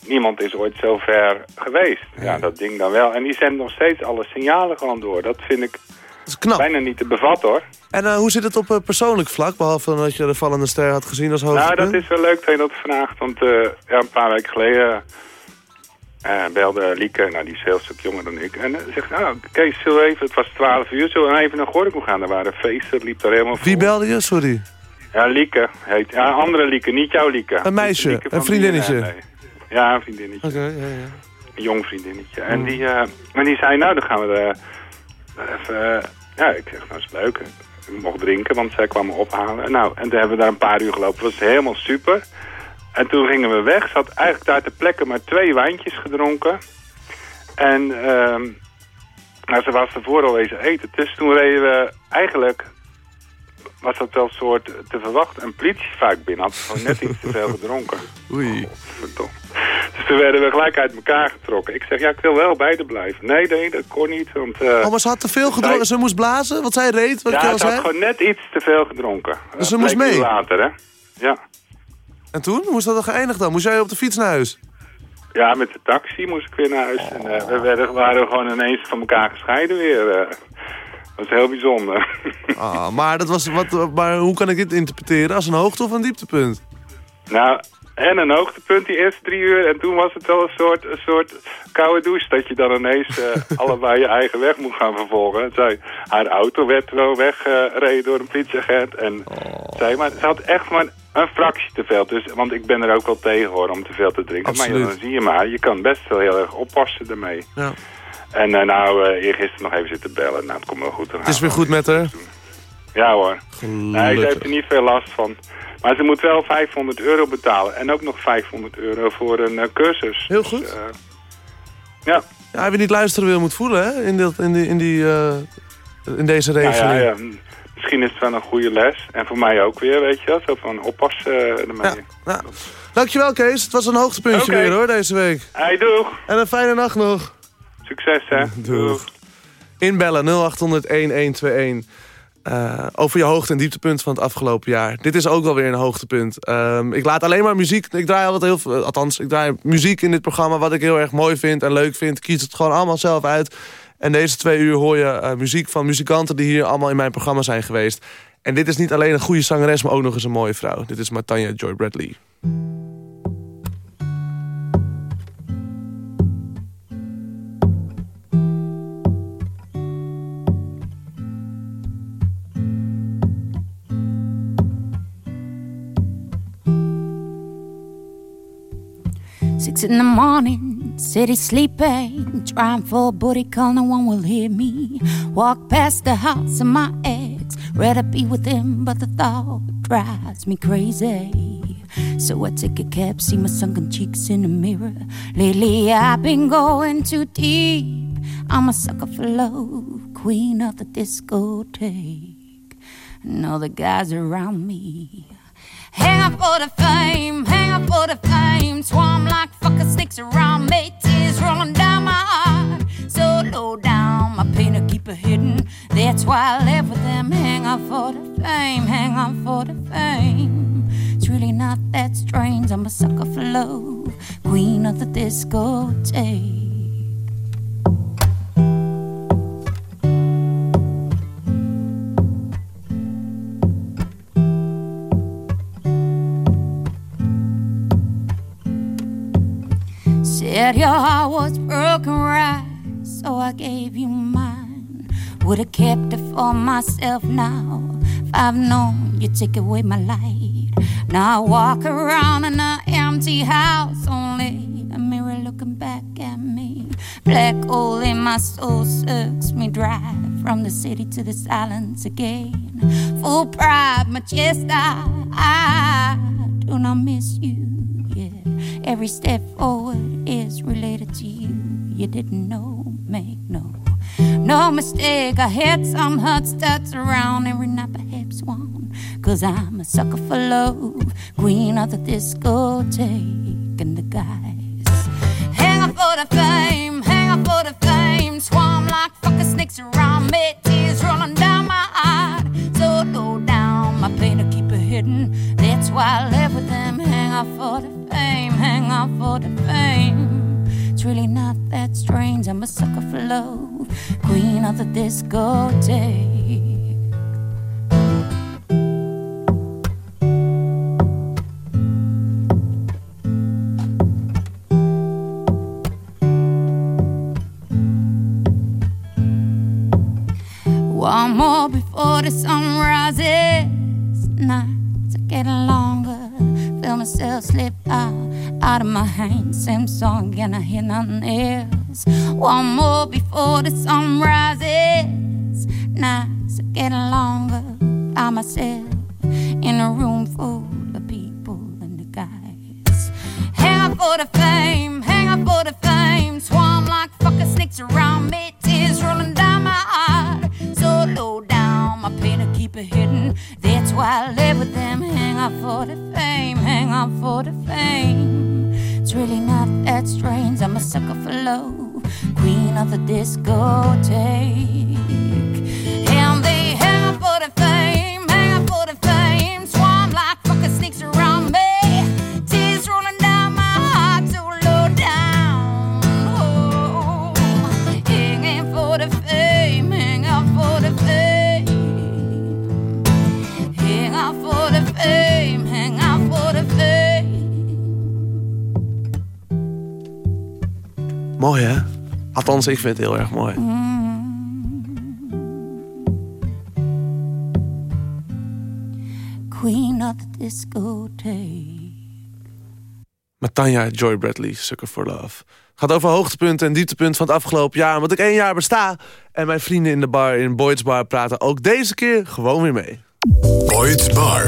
niemand is ooit zo ver geweest. Ja, dat ding dan wel. En die zendt nog steeds alle signalen gewoon door. Dat vind ik dat is knap. bijna niet te bevatten hoor. En uh, hoe zit het op uh, persoonlijk vlak? Behalve dat je de vallende ster had gezien als hoogtepunt? Nou, dat is wel leuk dat je dat vraagt. Want uh, ja, een paar weken geleden belde Lieke. Nou, die is heel stuk jonger dan ik. En zegt, nou, Kees, zullen we even... Het was 12 uur, zullen we even naar Gorkum gaan? Er waren feesten, liep daar helemaal vol. Wie belde je? Sorry. Ja, Lieke heet. Ja, andere Lieke, niet jouw Lieke. Een meisje, een vriendinnetje. Nee, Ja, een vriendinnetje. Oké, okay, ja, ja. Een jong vriendinnetje. En, mm. die, uh, en die zei, nou, dan gaan we uh, even... Uh, ja, ik zeg, nou, is leuk. Ik mocht drinken, want zij kwam me ophalen. Nou, en toen hebben we daar een paar uur gelopen. Dat was helemaal super. En toen gingen we weg. Ze had eigenlijk daar ter plekke maar twee wijntjes gedronken. En um, nou, ze was ervoor al eens eten. Dus toen reden we eigenlijk was dat wel een soort te verwachten. Een politievaak binnen had gewoon net iets te veel gedronken. Oei. Verdomme. Dus toen werden we gelijk uit elkaar getrokken. Ik zeg, ja, ik wil wel bij de blijven. Nee, nee, dat kon niet. Want, uh, oh, maar ze had te veel gedronken. Zij... Ze moest blazen? Wat zij reed? Wat ja, ze had gewoon net iets te veel gedronken. Dus ze moest mee? later, hè. Ja. En toen? Hoe is dat dan geëindigd dan? Moest jij op de fiets naar huis? Ja, met de taxi moest ik weer naar huis. En uh, we werden, waren gewoon ineens van elkaar gescheiden weer. Uh. Dat is heel bijzonder. Ah, maar, dat was, wat, maar hoe kan ik dit interpreteren? Als een hoogte of een dieptepunt? Nou, En een hoogtepunt die eerste drie uur. En toen was het wel een soort, een soort koude douche. Dat je dan ineens eh, allebei je eigen weg moet gaan vervolgen. Zij, haar auto werd wel weggereden door een politieagent. En zij, maar ze had echt maar een fractie te veel. Dus, want ik ben er ook wel tegen hoor om te veel te drinken. Maar ja, dan zie je maar, je kan best wel heel erg oppassen ermee. Ja. En eh, nou, eh eergisteren nog even zitten bellen. Nou, het komt wel goed. Het is weer goed met haar. ja hoor. Nee, ze Gelukkig. heeft er niet veel last van. Maar ze moet wel 500 euro betalen. En ook nog 500 euro voor een eh, cursus. Heel Dus, goed. ja. Ja, wie niet luisteren wil, moet voelen, hè? In, in, die, in, die, in deze Nou regeling. ja, ja, m- misschien is het wel een goede les. En voor mij ook weer, weet je wel. Zo van oppassen ermee. Ja. Dankjewel, Kees. Het was een hoogtepuntje weer, hoor, deze week. Hey, doeg. En een fijne nacht nog. Succes, hè. Doeg. Inbellen 0800-1121. Eh, over je hoogte- en dieptepunt van het afgelopen jaar. Dit is ook wel weer een hoogtepunt. Ehm, ik laat alleen maar muziek. Ik draai altijd heel veel. Althans, ik draai muziek in dit programma. Wat ik heel erg mooi vind en leuk vind. Ik kies het gewoon allemaal zelf uit. En deze twee uur hoor je eh, muziek van muzikanten die hier allemaal in mijn programma zijn geweest. En dit is niet alleen een goede zangeres, maar ook nog eens een mooie vrouw. Dit is Matanya Joy Bradley. Six in the morning, city sleeping, trying for a booty call, no one will hear me. Walk past the house of my ex, rather be with him, but the thought drives me crazy. So I take a cab, see my sunken cheeks in the mirror. Lately I've been going too deep. I'm a sucker for love, queen of the discotheque. And all the guys around me Hang up for the fame, hang up for the fame. Swarm like fucker snakes around me. Tears rolling down my heart. So low down, my pain I keep it hidden. That's why I live with them. Hang on for the fame, hang on for the fame. It's really not that strange. I'm a sucker for love, queen of the discotheque. Said your heart was broken right, so I gave you mine. Would've kept it for myself now. If I've known you'd take away my light. Now I walk around in an empty house, only a mirror looking back at me. Black hole in my soul sucks me dry. From the city to the silence again. Full pride, my chest, I, I do not miss you. Yeah, every step forward is related to you. You didn't know, make no, no mistake. I had some hot stats around every night, perhaps one. Cause I'm a sucker for love, queen of the discotheque and the guys. Hang up for the fame, hang up for the fame. Swarm like fucking snakes around me, tears rolling down my heart. So low down, my pain to keep it hidden. That's why I live with them. Hang up for the fame, for the fame. It's really not that strange. I'm a sucker for love, queen of the discotheque. One more before the sun out of my hands. Same song again, I hear nothing else. One more before the sun rises. Nights are getting longer. By myself in a room full sucker for love, queen of the discotheque. Althans, ik vind het heel erg mooi. Queen of the discotheque. Met Tanja Joy Bradley, Sucker for Love. Gaat over hoogtepunten en dieptepunten van het afgelopen jaar. Omdat ik één jaar besta. En mijn vrienden in de bar, in Boyd's Bar, praten ook deze keer gewoon weer mee. Boyd's Bar.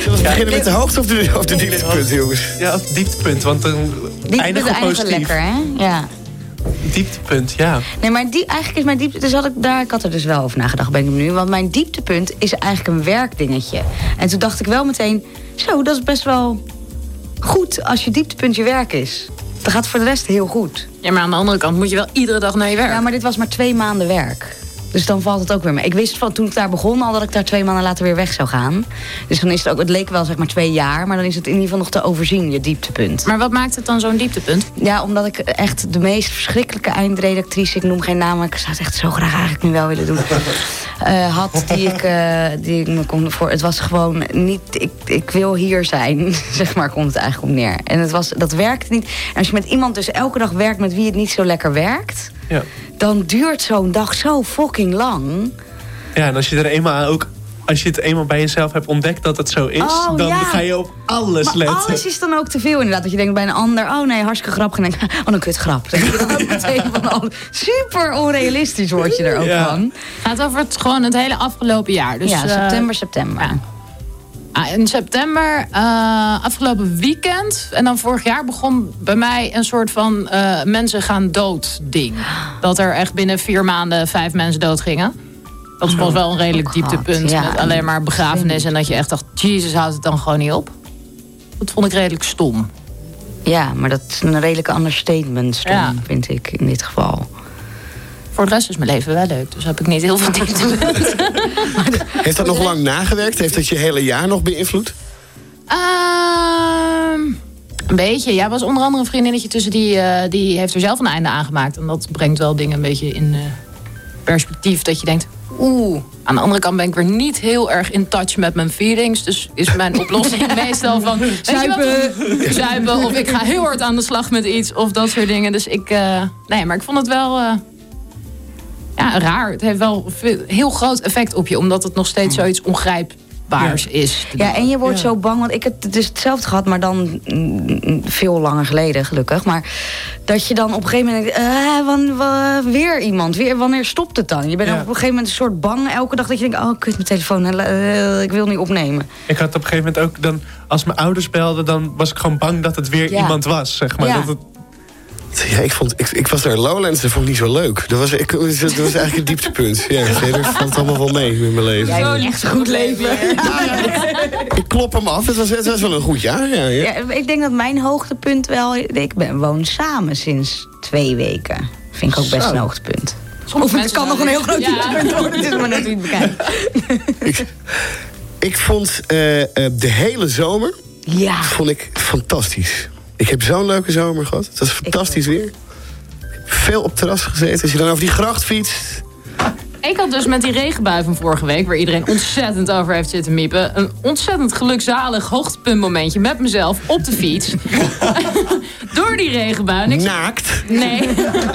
Zullen we beginnen met de hoogte of de, of de dieptepunt, jongens? Ja, het dieptepunt, want dan Dieptepunt eindigen we eindigen positief. lekker, hè? Ja. Dieptepunt, ja. Nee, maar die, eigenlijk is mijn diepte... Dus had ik, daar, ik had er dus wel over nagedacht, ben ik nu. Want mijn dieptepunt is eigenlijk een werkdingetje. En toen dacht ik wel meteen... Zo, dat is best wel goed als je dieptepunt je werk is. Dan gaat het voor de rest heel goed. Ja, maar aan de andere kant moet je wel iedere dag naar je werk. Ja, maar dit was maar twee maanden werk. Dus dan valt het ook weer mee. Ik wist van toen ik daar begon al dat ik daar twee maanden later weer weg zou gaan. Dus dan is het ook, het leek wel zeg maar twee jaar, maar dan is het in ieder geval nog te overzien, je dieptepunt. Maar wat maakt het dan zo'n dieptepunt? Ja, omdat ik echt de meest verschrikkelijke eindredactrice, ik noem geen naam, maar ik zou het echt zo graag eigenlijk nu wel willen doen. eh, had die ik, eh, die ik me kon voor. Het was gewoon niet. Ik, ik wil hier zijn, zeg maar, komt het eigenlijk op neer. En het was, dat werkte niet. En als je met iemand dus elke dag werkt met wie het niet zo lekker werkt, Ja. dan duurt zo'n dag zo fucking lang. Ja, en als je er eenmaal ook... Als je het eenmaal bij jezelf hebt ontdekt dat het zo is... Oh, dan ja. ga je op alles maar letten. alles is dan ook te veel inderdaad. Dat je denkt bij een ander, oh nee, hartstikke grappig. En denk oh, een kut grap. Dan denk je dan ook meteen van, oh, super onrealistisch word je er ook Ja. van. gaat over het, gewoon het hele afgelopen jaar. Dus, ja, eh, september, september. Ah, in september, eh, afgelopen weekend. En dan vorig jaar begon bij mij een soort van eh, mensen gaan dood ding. Dat er echt binnen vier maanden vijf mensen dood gingen. Dat was wel een redelijk dieptepunt. ja. Met alleen maar begrafenis. En dat je echt dacht, jezus, houdt het dan gewoon niet op. Dat vond ik redelijk stom. Ja, maar dat is een redelijke understatement, stom, Ja. vind ik in dit geval. Voor de rest is mijn leven wel leuk. Dus heb ik niet heel veel dieptepunten. Heeft dat nog lang nagewerkt? Heeft dat je hele jaar nog beïnvloed? Ehm, een beetje. Ja, er was onder andere een vriendinnetje tussen die, eh, die heeft er zelf een einde aan gemaakt. En dat brengt wel dingen een beetje in eh, perspectief. Dat je denkt, oeh. Aan de andere kant ben ik weer niet heel erg in touch met mijn feelings. Dus is mijn oplossing meestal van... weet je wat, Zuipen. Zuipen. Of ik ga heel hard aan de slag met iets. Of dat soort dingen. Dus ik... eh, nee, maar ik vond het wel... eh, ja, raar. Het heeft wel veel- heel groot effect op je. Omdat het nog steeds zoiets ongrijpbaars is. Ja, en je wordt zo bang, want ik heb het dus hetzelfde gehad, maar dan mm, veel langer geleden, gelukkig. Maar dat je dan op een gegeven moment denkt, eh, wan- wa- weer iemand, weer, wanneer stopt het dan? Je bent Ja. op een gegeven moment een soort bang elke dag dat je denkt, oh kut, mijn telefoon, eh, ik wil niet opnemen. Ik had op een gegeven moment ook dan... Als mijn ouders belden, dan was ik gewoon bang dat het weer Ja. iemand was. Zeg maar. Ja. Dat het, Ja, ik, vond, ik, ik was naar Lowlands, dat vond ik niet zo leuk. Dat was, ik, dat was eigenlijk het dieptepunt. Ja, verder valt het allemaal wel mee met mijn leven. Jij hebt echt een goed leven. Ik klop hem af, het was, het was wel een goed jaar. Ja, ja. Ja, ik denk dat mijn hoogtepunt wel... Ik ben woon samen sinds twee weken. Vind ik ook best Zo. een hoogtepunt. Sommige of het kan nog een heel groot Ja. dieptepunt worden. Het is maar net wie het bekijkt. Ik vond eh, eh, de hele zomer ja. vond ik fantastisch. Ik heb zo'n leuke zomer gehad. Het was fantastisch weer. Ik heb veel op terras gezeten. Als je dan over die gracht fietst. Ik had dus met die regenbui van vorige week... waar iedereen ontzettend over heeft zitten miepen... een ontzettend gelukzalig hoogtepuntmomentje met mezelf op de fiets. Door die regenbui. En ik- Naakt? Nee,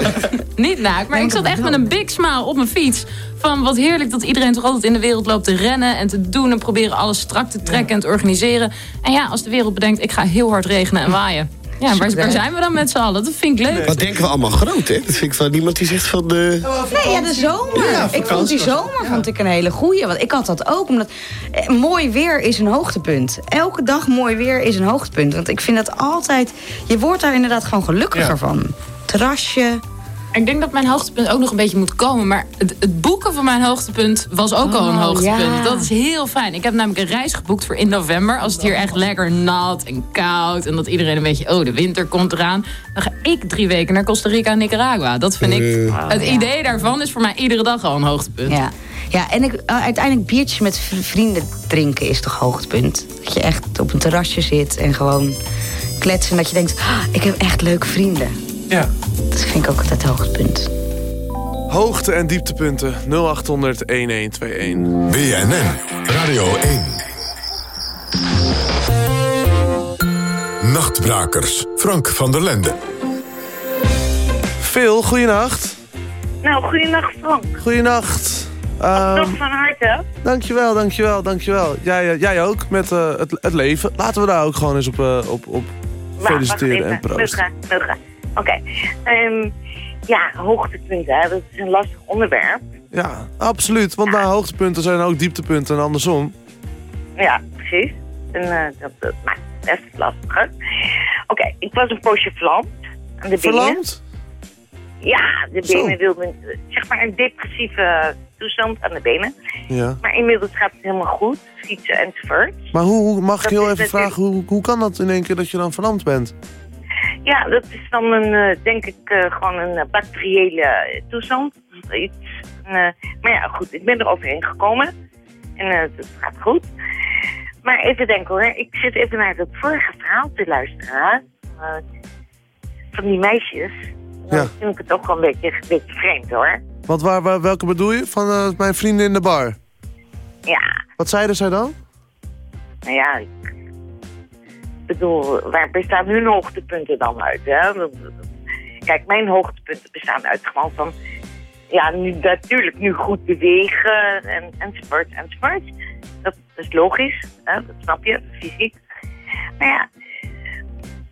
niet naakt. Maar ik zat echt met een big smile op mijn fiets. Van wat heerlijk dat iedereen toch altijd in de wereld loopt te rennen... en te doen en proberen alles strak te trekken en te organiseren. En ja, als de wereld bedenkt, ik ga heel hard regenen en waaien. Ja, waar, waar zijn we dan met z'n allen? Dat vind ik leuk. Wat denken we allemaal groot, hè? Dat vind ik van niemand die zegt van de... Nee, ja, de zomer. Ja, ik vond die zomer vond ik een hele goeie. Want ik had dat ook. Omdat eh, mooi weer is een hoogtepunt. Elke dag mooi weer is een hoogtepunt. Want ik vind dat altijd... Je wordt daar inderdaad gewoon gelukkiger Ja. van. Terrasje. Ik denk dat mijn hoogtepunt ook nog een beetje moet komen. Maar het, het boeken van mijn hoogtepunt was ook al een Oh, hoogtepunt. ja. Dat is heel fijn. Ik heb namelijk een reis geboekt voor in november. Als het hier echt lekker nat en koud. En dat iedereen een beetje, oh, de winter komt eraan. Dan ga ik drie weken naar Costa Rica en Nicaragua. Dat vind ik... het idee daarvan is voor mij iedere dag al een hoogtepunt. Ja. Ja, en ik, eh, uiteindelijk biertjes met vrienden drinken is toch hoogtepunt. Dat je echt op een terrasje zit en gewoon kletsen. En dat je denkt, "Ah, ik heb echt leuke vrienden. Ja. Dat vind ik ook altijd het hoogtepunt. Hoogte- en dieptepunten 0800 1121. BNN Radio 1. Nachtbrakers, Frank van der Lende. Phil, goeienacht. Nou, goeienacht Frank. Goeienacht. Ehm, Toch van harte. dankjewel, dankjewel, dankjewel. Jij, eh, jij ook, met eh, het, het leven. Laten we daar ook gewoon eens op, eh, op, op feliciteren en proosten. Mugga, mugga. Oké. Ehm, ja, hoogtepunten, dat is een lastig onderwerp. Ja, absoluut. Want na hoogtepunten zijn er ook dieptepunten en andersom. Ja, precies. En eh, dat, dat maakt het best lastiger. Oké, ik was een poosje verlamd. Aan de benen. Verlamd? Ja, de Zo. benen wilden, zeg maar een depressieve toestand aan de benen. Ja. Maar inmiddels gaat het helemaal goed, fietsen enzovoort. Maar hoe, hoe mag ik heel even vragen, hoe, hoe kan dat in één keer dat je dan verlamd bent? Ja, dat is dan een, eh, denk ik, eh, gewoon een eh, bacteriële toestand. Iets, maar ja, goed, ik ben er overheen gekomen. En het gaat goed. Maar even denken hoor, ik zit even naar dat vorige verhaal te luisteren. van die meisjes. Dan Ja. vind ik het ook wel een beetje, een beetje vreemd hoor. Want waar, waar- welke bedoel je? Van mijn vrienden in de bar. Ja, Wat zeiden zij dan? nou ja, ik bedoel, waar bestaan hun hoogtepunten dan uit? Hè? Kijk, mijn hoogtepunten bestaan uit gewoon van, ja, nu, natuurlijk nu goed bewegen en, enzovoort, enzovoort. Dat is logisch, hè? dat snap je, fysiek. Maar ja,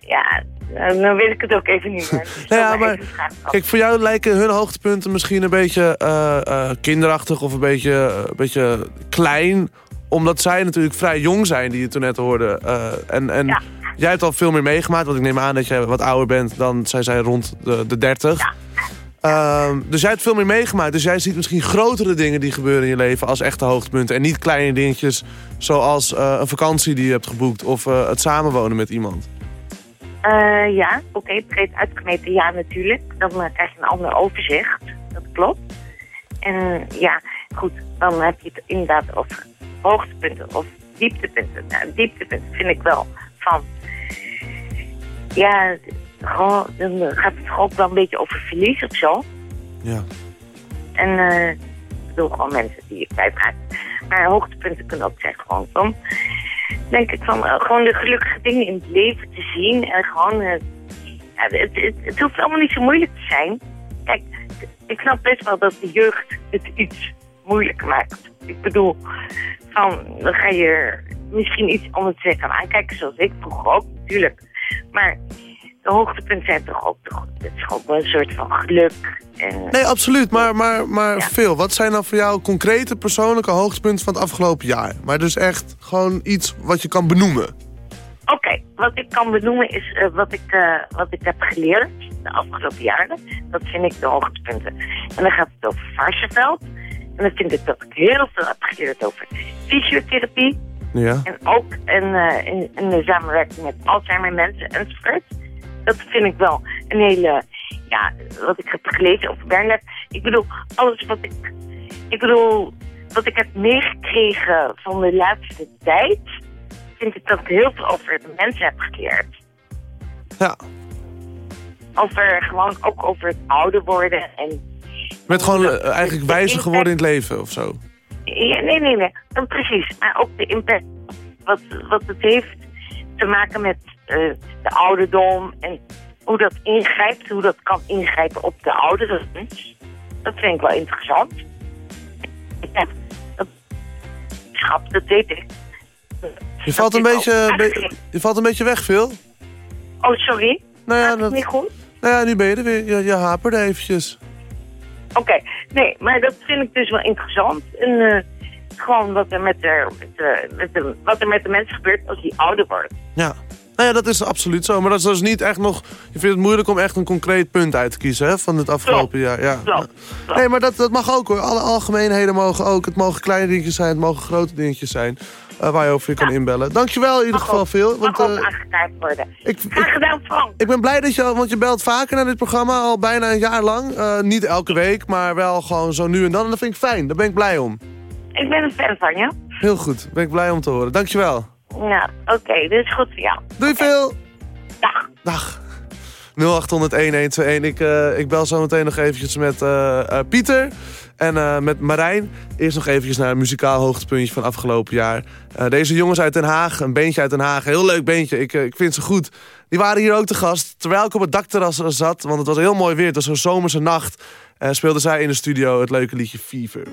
ja, eh, dan weet ik het ook even niet meer. Dus Nou ja, maar kijk, voor jou lijken hun hoogtepunten misschien een beetje eh, eh, kinderachtig of een beetje, een beetje klein. Omdat zij natuurlijk vrij jong zijn, die je toen net hoorde. Eh, en en jij hebt al veel meer meegemaakt, want ik neem aan dat jij wat ouder bent dan zij zijn rond de, de 30. Ehm, dus jij hebt veel meer meegemaakt. Dus jij ziet misschien grotere dingen die gebeuren in je leven als echte hoogtepunten. En niet kleine dingetjes zoals eh, een vakantie die je hebt geboekt of eh, het samenwonen met iemand. Ja, oké, breed uitgemeten, ja natuurlijk. Dan krijg je een ander overzicht, dat klopt. En ja, goed, dan heb je het inderdaad over hoogtepunten of dieptepunten. Nou, dieptepunten vind ik wel van... Ja, gewoon, dan gaat het ook wel een beetje over verlies of zo. Ja. En eh, ik bedoel gewoon mensen die je kwijtraakt. Maar hoogtepunten kunnen ook zijn gewoon van... Denk ik van eh, gewoon de gelukkige dingen in het leven te zien. En gewoon... eh, ja, het, het, het hoeft allemaal niet zo moeilijk te zijn. Kijk, ik snap best wel dat de jeugd het iets moeilijker maakt. Ik bedoel, van, dan ga je misschien iets anders tegen aankijken, zoals ik vroeger ook, natuurlijk. Maar de hoogtepunten zijn toch ook, het is ook wel een soort van geluk. En, Nee, absoluut. Maar, maar, maar veel. Wat zijn dan voor jou concrete persoonlijke hoogtepunten van het afgelopen jaar? Maar dus echt gewoon iets wat je kan benoemen. Oké, wat ik kan benoemen is eh, wat, ik, eh, wat ik heb geleerd de afgelopen jaren. Dat vind ik de hoogtepunten. En dan gaat het over Varsenveld. En dan vind ik dat ik heel veel heb geleerd over fysiotherapie. Ja. En ook in, eh, in, in de samenwerking met Alzheimer mensen enzovoort. Dat vind ik wel een hele, ja, wat ik heb gelezen over Bernard. Ik bedoel, alles wat ik, ik bedoel, wat ik heb meegekregen van de laatste tijd, vind ik dat ik heel veel over de mensen heb geleerd. Ja. Over, gewoon ook over het ouder worden en Met gewoon eh, eigenlijk wijzer geworden in het leven of zo. Ja, nee, nee, nee. Precies. Maar ook de impact. Wat, wat het heeft te maken met eh, de ouderdom. En hoe dat ingrijpt. Hoe dat kan ingrijpen op de oudere mens. Dat vind ik wel interessant. Ja, dat, schap, dat weet ik. Je valt een beetje, be- je valt een beetje weg, Phil. Oh, sorry. Nou ja, dat, niet goed? nou ja, nu ben je er weer. Je, je haperde eventjes. Oké, nee, maar dat vind ik dus wel interessant. En eh, gewoon wat er met de, met, de, met de, wat er met de mensen gebeurt als die ouder worden. Ja. Nou ja, dat is absoluut zo. Maar dat is dus niet echt nog... Je vindt het moeilijk om echt een concreet punt uit te kiezen hè, van het afgelopen jaar. Ja. Nee, maar dat, dat mag ook hoor. Alle algemeenheden mogen ook. Het mogen kleine dingetjes zijn, het mogen grote dingetjes zijn. Eh, waar je over je kan inbellen. Dankjewel in ieder geval, Phil. Want, aangekaart worden. ik, Graag gedaan, Frank. ik ben blij dat je, want je belt vaker naar dit programma, al bijna een jaar lang. Eh, niet elke week, maar wel gewoon zo nu en dan. En dat vind ik fijn, daar ben ik blij om. Ik ben een fan van je. Heel goed, ben ik blij om te horen. Dankjewel. Nou, oké, dit is goed voor jou. Doei Phil. Dag. Dag. 0800-1121. Ik, eh, ik bel zo meteen nog eventjes met eh, eh, Pieter. En met Marijn eerst nog eventjes naar een muzikaal hoogtepuntje van afgelopen jaar. Deze jongens uit Den Haag, een beentje uit Den Haag. Heel leuk beentje, ik, ik vind ze goed. Die waren hier ook te gast, terwijl ik op het dakterras zat. Want het was heel mooi weer, het was zo'n zomerse nacht. En speelden zij in de studio het leuke liedje Fever.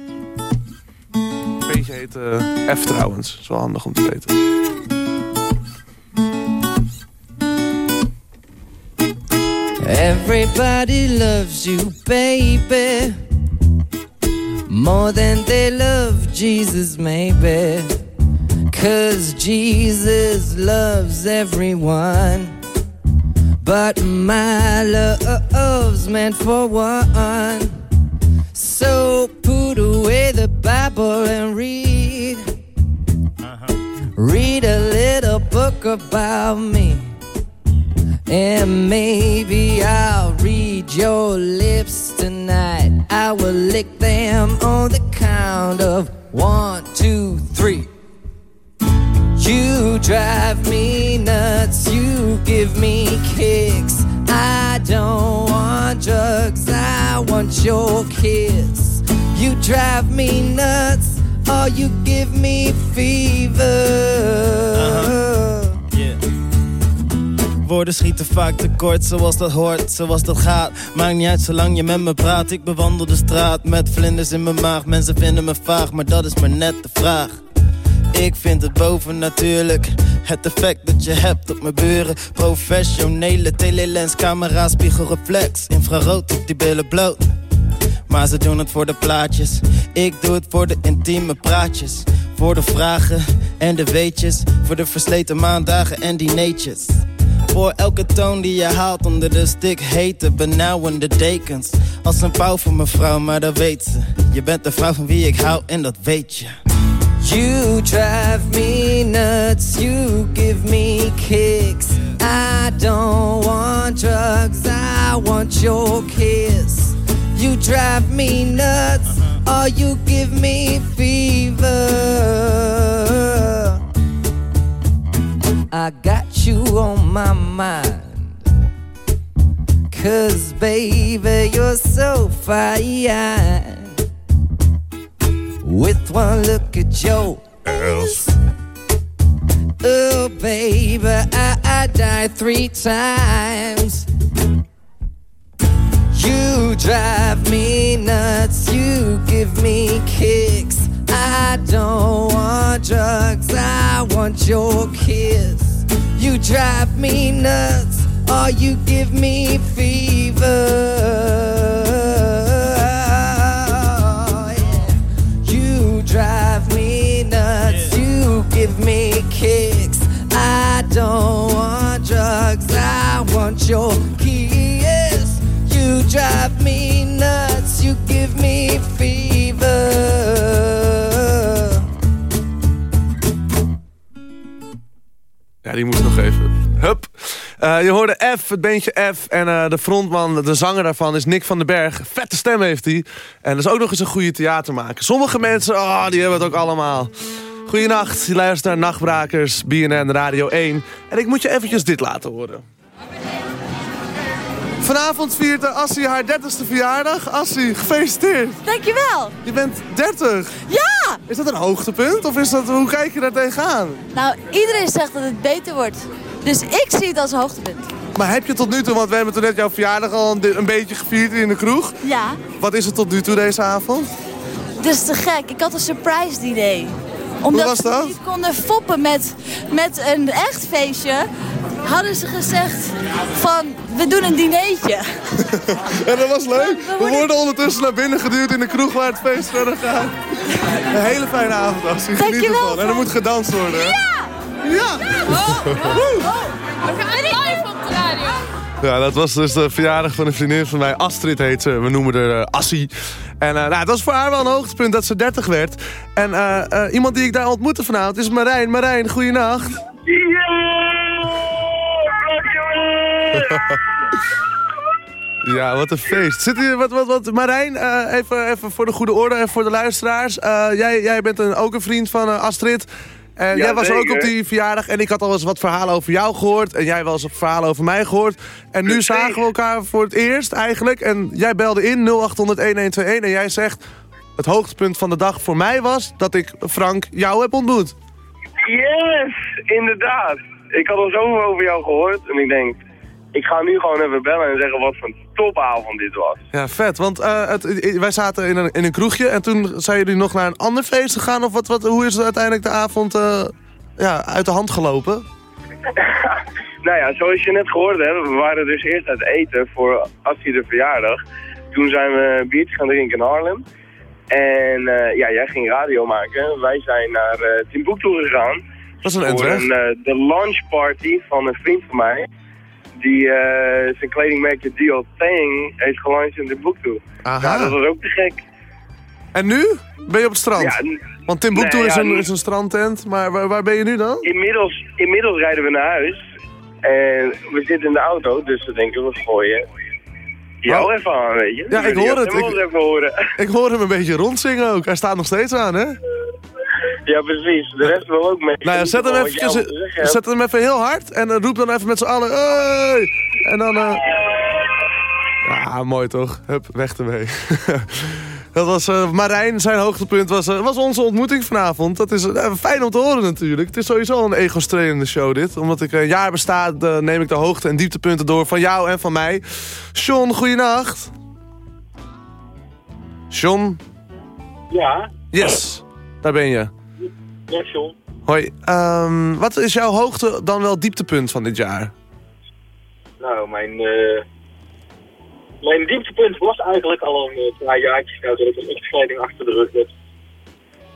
Beentje heet eh, F trouwens, is wel handig om te weten. Everybody loves you, baby. More than they love Jesus, maybe. Cause Jesus loves everyone. But my love's meant for one. So put away the Bible and read. Uh-huh. Read a little book about me. And maybe I'll read your lips tonight. I will lick them on the count of one, two, three. You drive me nuts, you give me kicks. I don't want drugs, I want your kiss. You drive me nuts, or you give me fever. Uh-huh. Woorden schieten vaak tekort, zoals dat hoort, zoals dat gaat. Maakt niet uit zolang je met me praat. Ik bewandel de straat met vlinders in mijn maag. Mensen vinden me vaag, maar dat is maar net de vraag. Ik vind het bovennatuurlijk. Het effect dat je hebt op mijn buren. Professionele telelens, camera, spiegelreflex. Infrarood op die billen bloot. Maar ze doen het voor de plaatjes. Ik doe het voor de intieme praatjes. Voor de vragen en de weetjes. Voor de versleten maandagen en dineetjes. Voor elke toon die je haalt onder de stick hete benauwende dekens. Als een pauw voor mevrouw, maar dat weet ze. Je bent de vrouw van wie ik hou en dat weet je. You drive me nuts, you give me kicks. I don't want drugs, I want your kiss. You drive me nuts, or you give me fever. I got you on my mind. Cause baby, you're so fine. With one look at your ass. Oh, baby, I, I three times. You drive me nuts, you give me kicks. I don't want drugs, I want your kiss. You drive me nuts, or you give me fever. You drive me nuts, you give me kicks. I don't want drugs, I want your kiss. You drive me nuts, you give me fever. Ja, die moest nog even. Hup. Eh, je hoorde F, het beentje F. En eh, de frontman, de zanger daarvan is Nick van den Berg. Vette stem heeft hij. En dat is ook nog eens een goede theatermaker. Sommige mensen, oh, die hebben het ook allemaal. Goedenacht, je luistert naar Nachtbrakers, BNN Radio 1. En ik moet je eventjes dit laten horen. Vanavond viert Assie haar 30ste verjaardag. Assie, gefeliciteerd. Dankjewel. Je bent 30. Ja! Is dat een hoogtepunt? Of is dat, hoe kijk je daar tegenaan? Nou, iedereen zegt dat het beter wordt. Dus ik zie het als hoogtepunt. Maar heb je tot nu toe, want we hebben toen net jouw verjaardag al een, een beetje gevierd in de kroeg. Ja. Wat is het tot nu toe deze avond? Dus te gek. Ik had een surprise diner. Omdat was dat? ze niet konden foppen met, met een echt feestje, hadden ze gezegd van, we doen een dinertje. En dat was leuk. We worden ondertussen naar binnen geduwd in de kroeg waar het feest verder gaat. Een hele fijne avond. Geniet Dankjewel, ervan. En er moet gedanst worden. hè? Ja! Ja! We gaan live op de radio. Ja, dat was dus de verjaardag van een vriendin van mij. Astrid heet ze. We noemen haar eh, Assie. En eh, nou, het was voor haar wel een hoogtepunt dat ze 30 werd. En eh, eh, iemand die ik daar ontmoette vanavond is Marijn. Marijn, goeienacht. Ja, wat een feest. Zit hier, wat, wat, wat, Marijn, eh, even, even voor de goede orde en voor de luisteraars. Eh, jij, jij bent een, ook een vriend van eh, Astrid. En Ja, jij was ook op die verjaardag en ik had al eens wat verhalen over jou gehoord. En jij wel eens verhalen over mij gehoord. En nu zagen we elkaar voor het eerst eigenlijk. En jij belde in 0800 1121 en jij zegt... het hoogtepunt van de dag voor mij was dat ik Frank jou heb ontmoet. Yes, inderdaad. Ik had al zoveel over jou gehoord en ik denk, ik ga nu gewoon even bellen en zeggen wat voor een topavond dit was. Ja, vet. Want eh, het, wij zaten in een, in een kroegje en toen zijn jullie nog naar een ander feest gegaan. Of wat, wat, hoe is het uiteindelijk de avond eh, ja, uit de hand gelopen? Nou ja, zoals je net gehoord hebt, we waren dus eerst uit eten voor Assie de verjaardag. Toen zijn we biertjes gaan drinken in Harlem. En eh, ja, jij ging radio maken. Wij zijn naar Timbuktu gegaan. Dat is een Voor een, de launch party van een vriend van mij. Die eh, zijn kledingmerkje Dio Tang heeft gelanceerd in Timbuktu. Aha. Ja, dat was ook te gek. En nu? Ben je op het strand? Ja, Want Timbuktu nee, is, een, is een strandtent, maar waar, waar ben je nu dan? Inmiddels, inmiddels rijden we naar huis. En we zitten in de auto, dus we denken we gooien jou even aan, weet je. Oh. Ja, ik Die hoor het. Ik-. Ik hoor hem een beetje rondzingen ook. Hij staat nog steeds aan, hè? Ja, precies. De rest wil ook mee. Nou ja, zet hem, even, zet hem even heel hard en eh, roep dan even met z'n allen. Hey! En dan... eh, Ja, mooi toch? Hup, weg ermee. Dat was eh, Marijn, zijn hoogtepunt was, was onze ontmoeting vanavond. Dat is fijn om te horen natuurlijk. Het is sowieso een ego-strelende show dit. Omdat ik een jaar besta, neem ik de hoogte- en dieptepunten door van jou en van mij. John, goeienacht. John, Ja, yes, daar ben je. ja, John. Hoi, ehm, wat is jouw hoogte dan wel dieptepunt van dit jaar? Nou, mijn, eh, mijn dieptepunt was eigenlijk al een uh, paar jaartjes nou, dat ik een echtscheiding achter de rug heb.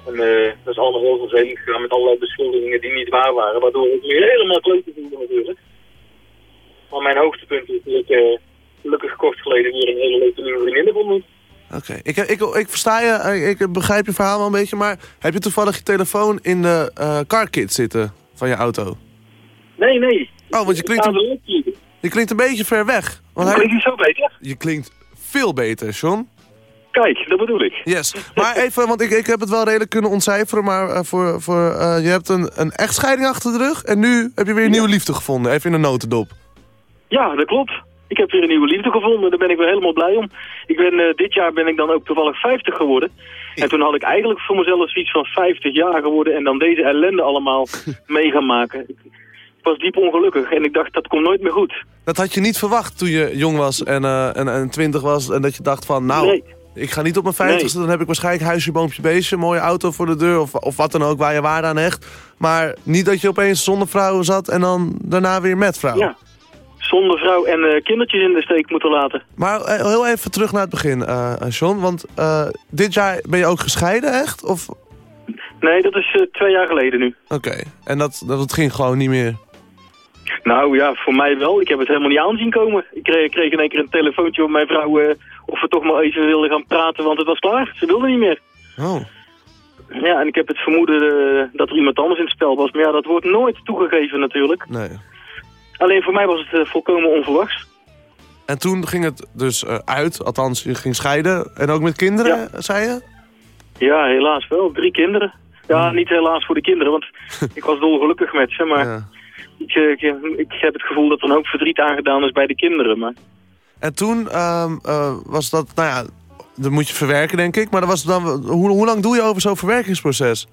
En eh, dat is allemaal heel vervelend gegaan met allerlei beschuldigingen die niet waar waren, waardoor ik me helemaal kleuter voelde natuurlijk. Maar mijn hoogtepunt is dat ik eh, gelukkig kort geleden weer een hele leuke nieuwe vriendin heb ontmoet. Oké, ik, ik, ik versta je, eh, ik begrijp je verhaal wel een beetje, maar heb je toevallig je telefoon in de eh carkit zitten van je auto? Nee, nee. Oh, want je klinkt, een, je klinkt een beetje ver weg. Want Klinkt die zo beter? Je klinkt veel beter, John. Kijk, dat bedoel ik. Yes. Maar even, want ik, ik heb het wel redelijk kunnen ontcijferen, maar eh, voor, voor, je hebt een, een echtscheiding achter de rug en nu heb je weer een nieuwe liefde gevonden, even in een notendop. Ja, dat klopt. Ik heb weer een nieuwe liefde gevonden. Daar ben ik weer helemaal blij om. Ik ben, eh, dit jaar ben ik dan ook toevallig 50 geworden. En toen had ik eigenlijk voor mezelf zoiets van 50 jaar geworden... en dan deze ellende allemaal mee gaan maken. Ik, was diep ongelukkig en ik dacht, dat komt nooit meer goed. Dat had je niet verwacht toen je jong was en, eh en, en 20 was en dat je dacht van, nou, Nee. ik ga niet op mijn 50ste, dan heb ik waarschijnlijk huisje, boompje, beestje, mooie auto voor de deur of, of wat dan ook waar je waarde aan hecht. Maar niet dat je opeens zonder vrouw zat en dan daarna weer met vrouw. Ja. Zonder vrouw en eh, kindertjes in de steek moeten laten. Maar eh, heel even terug naar het begin, eh John, want dit jaar ben je ook gescheiden echt? Of... Nee, dat is twee jaar geleden nu. Oké, en dat, dat, ging gewoon niet meer. Nou ja, voor mij wel. Ik heb het helemaal niet aanzien komen. Ik kreeg, kreeg in één keer een telefoontje van mijn vrouw... of we toch maar even wilden gaan praten, want het was klaar. Ze wilde niet meer. Oh. Ja, en ik heb het vermoeden dat er iemand anders in het spel was. Maar ja, dat wordt nooit toegegeven natuurlijk. Nee. Alleen voor mij was het eh, volkomen onverwachts. En toen ging het dus eh, uit, althans je ging scheiden. En ook met kinderen, zei je? Ja, helaas wel. Drie kinderen. Ja, niet helaas voor de kinderen, want ik was dolgelukkig met ze. Maar ik, eh, ik, ik heb het gevoel dat er een hoop verdriet aangedaan is bij de kinderen. Maar En toen ehm, eh, was dat, nou ja, dat moet je verwerken denk ik. Maar dat was dan, hoe, hoe lang doe je over zo'n verwerkingsproces?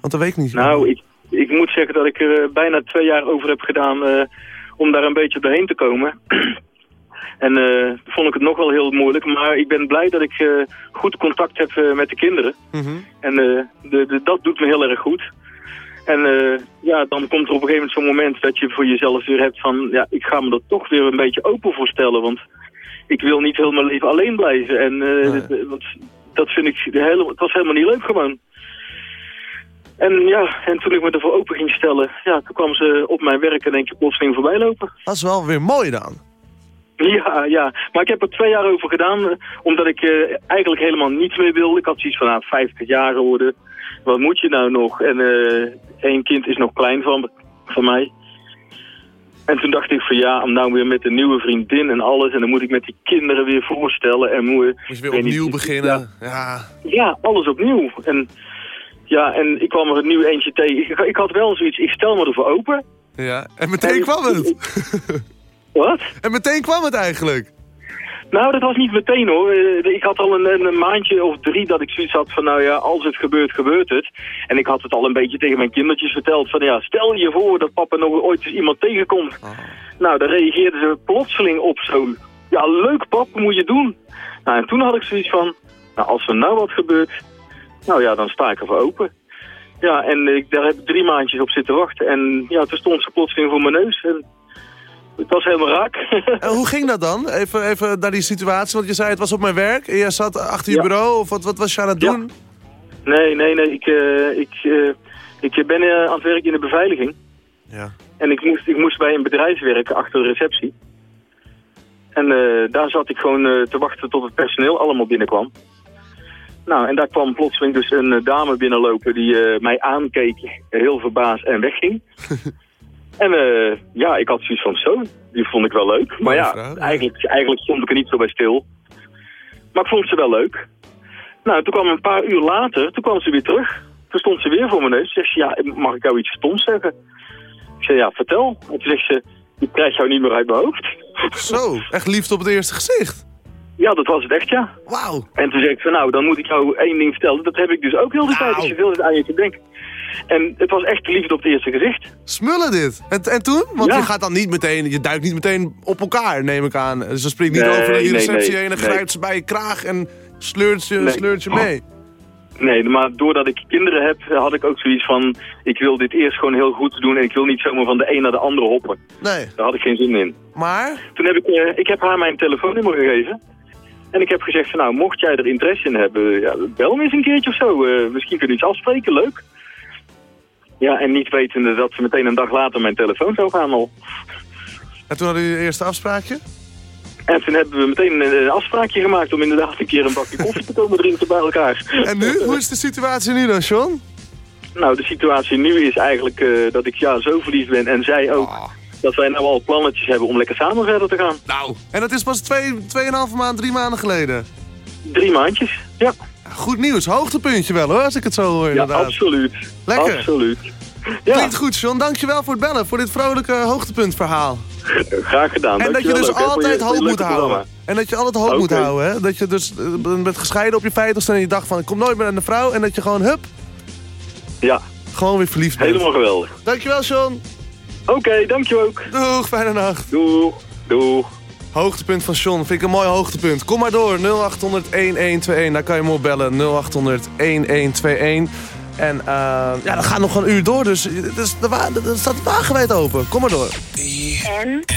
Want dat weet ik niet. nou, ik, ik moet zeggen dat ik er bijna twee jaar over heb gedaan om daar een beetje doorheen te komen. en eh, vond ik het nog wel heel moeilijk. Maar ik ben blij dat ik eh, goed contact heb eh, met de kinderen. Mhm. En de, de, dat doet me heel erg goed. En ja, dan komt er op een gegeven moment zo'n moment dat je voor jezelf weer hebt van... ja, ik ga me er toch weer een beetje open voor stellen, want ik wil niet heel mijn leven alleen blijven. En dat- dat vind ik, helemaal, het was helemaal niet leuk gewoon. En ja, en toen ik me ervoor open ging stellen, ja, toen kwam ze op mijn werk in één keer plotseling voorbij lopen. Dat is wel weer mooi dan. Ja, ja. Maar ik heb er twee jaar over gedaan, eh, omdat ik eh, eigenlijk helemaal niets meer wilde. Ik had zoiets van, nou, 50 jaar geworden, wat moet je nou nog? En eh, één kind is nog klein van, van mij. En toen dacht ik van ja, om nou weer met een nieuwe vriendin en alles. En dan moet ik met die kinderen weer voorstellen. En moet, Moet je weer opnieuw beginnen. Ja. ja, alles opnieuw. En ja, en ik kwam er een nieuw eentje tegen. Ik, ik had wel zoiets, ik stel me ervoor open. ja. En meteen kwam het. Wat? En meteen kwam het eigenlijk. Nou, dat was niet meteen hoor. Eh, Ik had al een, een maandje of drie dat ik zoiets had van, nou ja, als het gebeurt, gebeurt het. En ik had het al een beetje tegen mijn kindertjes verteld van, ja, stel je voor dat papa nog ooit eens iemand tegenkomt. Nou, daar reageerden ze plotseling op zo, ja, leuk pap, moet je doen. Nou, en toen had ik zoiets van, nou, als er nou wat gebeurt, nou ja, dan sta ik ervoor open. Ja, en ik, daar heb ik drie maandjes op zitten wachten. En ja, toen stond ze plotseling voor mijn neus. En het was helemaal raak. En hoe ging dat dan? Even, even naar die situatie, want je zei het was op mijn werk. En jij zat achter je bureau, of wat, wat was je aan het Ja. doen? Nee, nee, nee. Ik, eh, ik, eh, ik ben eh, aan het werk in de beveiliging. Ja. En ik moest, ik moest bij een bedrijf werken achter de receptie. En daar zat ik gewoon te wachten tot het personeel allemaal binnenkwam. Nou, en daar kwam plotseling dus een eh, dame binnenlopen die eh, mij aankeek, heel verbaasd en wegging. en eh, ja, ik had zoiets van zo, die vond ik wel leuk. Maar ja, eigenlijk, eigenlijk stond ik er niet zo bij stil. Maar ik vond ze wel leuk. Nou, toen kwam een paar uur later, toen kwam ze weer terug. Toen stond ze weer voor mijn neus. Zegt ze, ja, mag ik jou iets stoms zeggen? Ik zei, ja, vertel. En toen zegt ze, ik krijg jou niet meer uit mijn hoofd. Zo, echt liefde op het eerste gezicht. Ja, dat was het echt, ja. Wauw. En toen zei ik van, nou, dan moet ik jou één ding vertellen. Dat heb ik dus ook heel de tijd, als je veel aan je te denken. En het was echt liefde op het eerste gezicht. Smullen dit. En, en toen? Want Ja. je gaat dan niet meteen, je duikt niet meteen op elkaar, neem ik aan. Dus ze springt niet Nee, over nee, receptie nee, heen en nee. grijpt ze bij je kraag en sleurt je, sleurt je mee. Nee, maar doordat ik kinderen heb, had ik ook zoiets van... ik wil dit eerst gewoon heel goed doen en ik wil niet zomaar van de een naar de andere hoppen. Nee. Daar had ik geen zin in. Maar? Toen heb ik, eh, ik heb haar mijn telefoonnummer gegeven. En ik heb gezegd van, nou, mocht jij er interesse in hebben, ja, bel me eens een keertje of zo. Eh, misschien kunnen we iets afspreken, leuk. Ja, en niet wetende dat ze meteen een dag later mijn telefoon zou gaan al. En toen hadden jullie je eerste afspraakje? En toen hebben we meteen een, afspraakje gemaakt om inderdaad een keer een bakje koffie te komen drinken bij elkaar. En nu? Hoe is de situatie nu dan, John? Nou, de situatie nu is eigenlijk eh, dat ik ja, zo verliefd ben en zij ook. Dat wij nou al plannetjes hebben om lekker samen verder te gaan. Nou. En dat is pas twee, tweeënhalve maand, drie maanden geleden. Drie maandjes, ja. Goed nieuws, hoogtepuntje wel hoor, als ik het zo hoor Ja, inderdaad. absoluut. Lekker. Absoluut. Klinkt goed, John. Dankjewel voor het bellen, voor dit vrolijke hoogtepuntverhaal. Graag gedaan. En dat je dus ook, altijd hoop moet houden. programma. En dat je altijd hoop moet houden, hè. Dat je dus eh, bent gescheiden op je vijftigste en je dacht van... ik kom nooit meer aan de vrouw. En dat je gewoon, hup, Ja, gewoon weer verliefd bent. helemaal geweldig. Dankjewel, John. Oké, dank je ook. Doeg, fijne nacht. Doeg. Doeg. Hoogtepunt van John, vind ik een mooi hoogtepunt. Kom maar door, 0800-1121. Daar kan je me op bellen, 0800-1121. En eh, ja, dat gaat nog een uur door, dus wa- er staat het wagenwijd open. Kom maar door. En?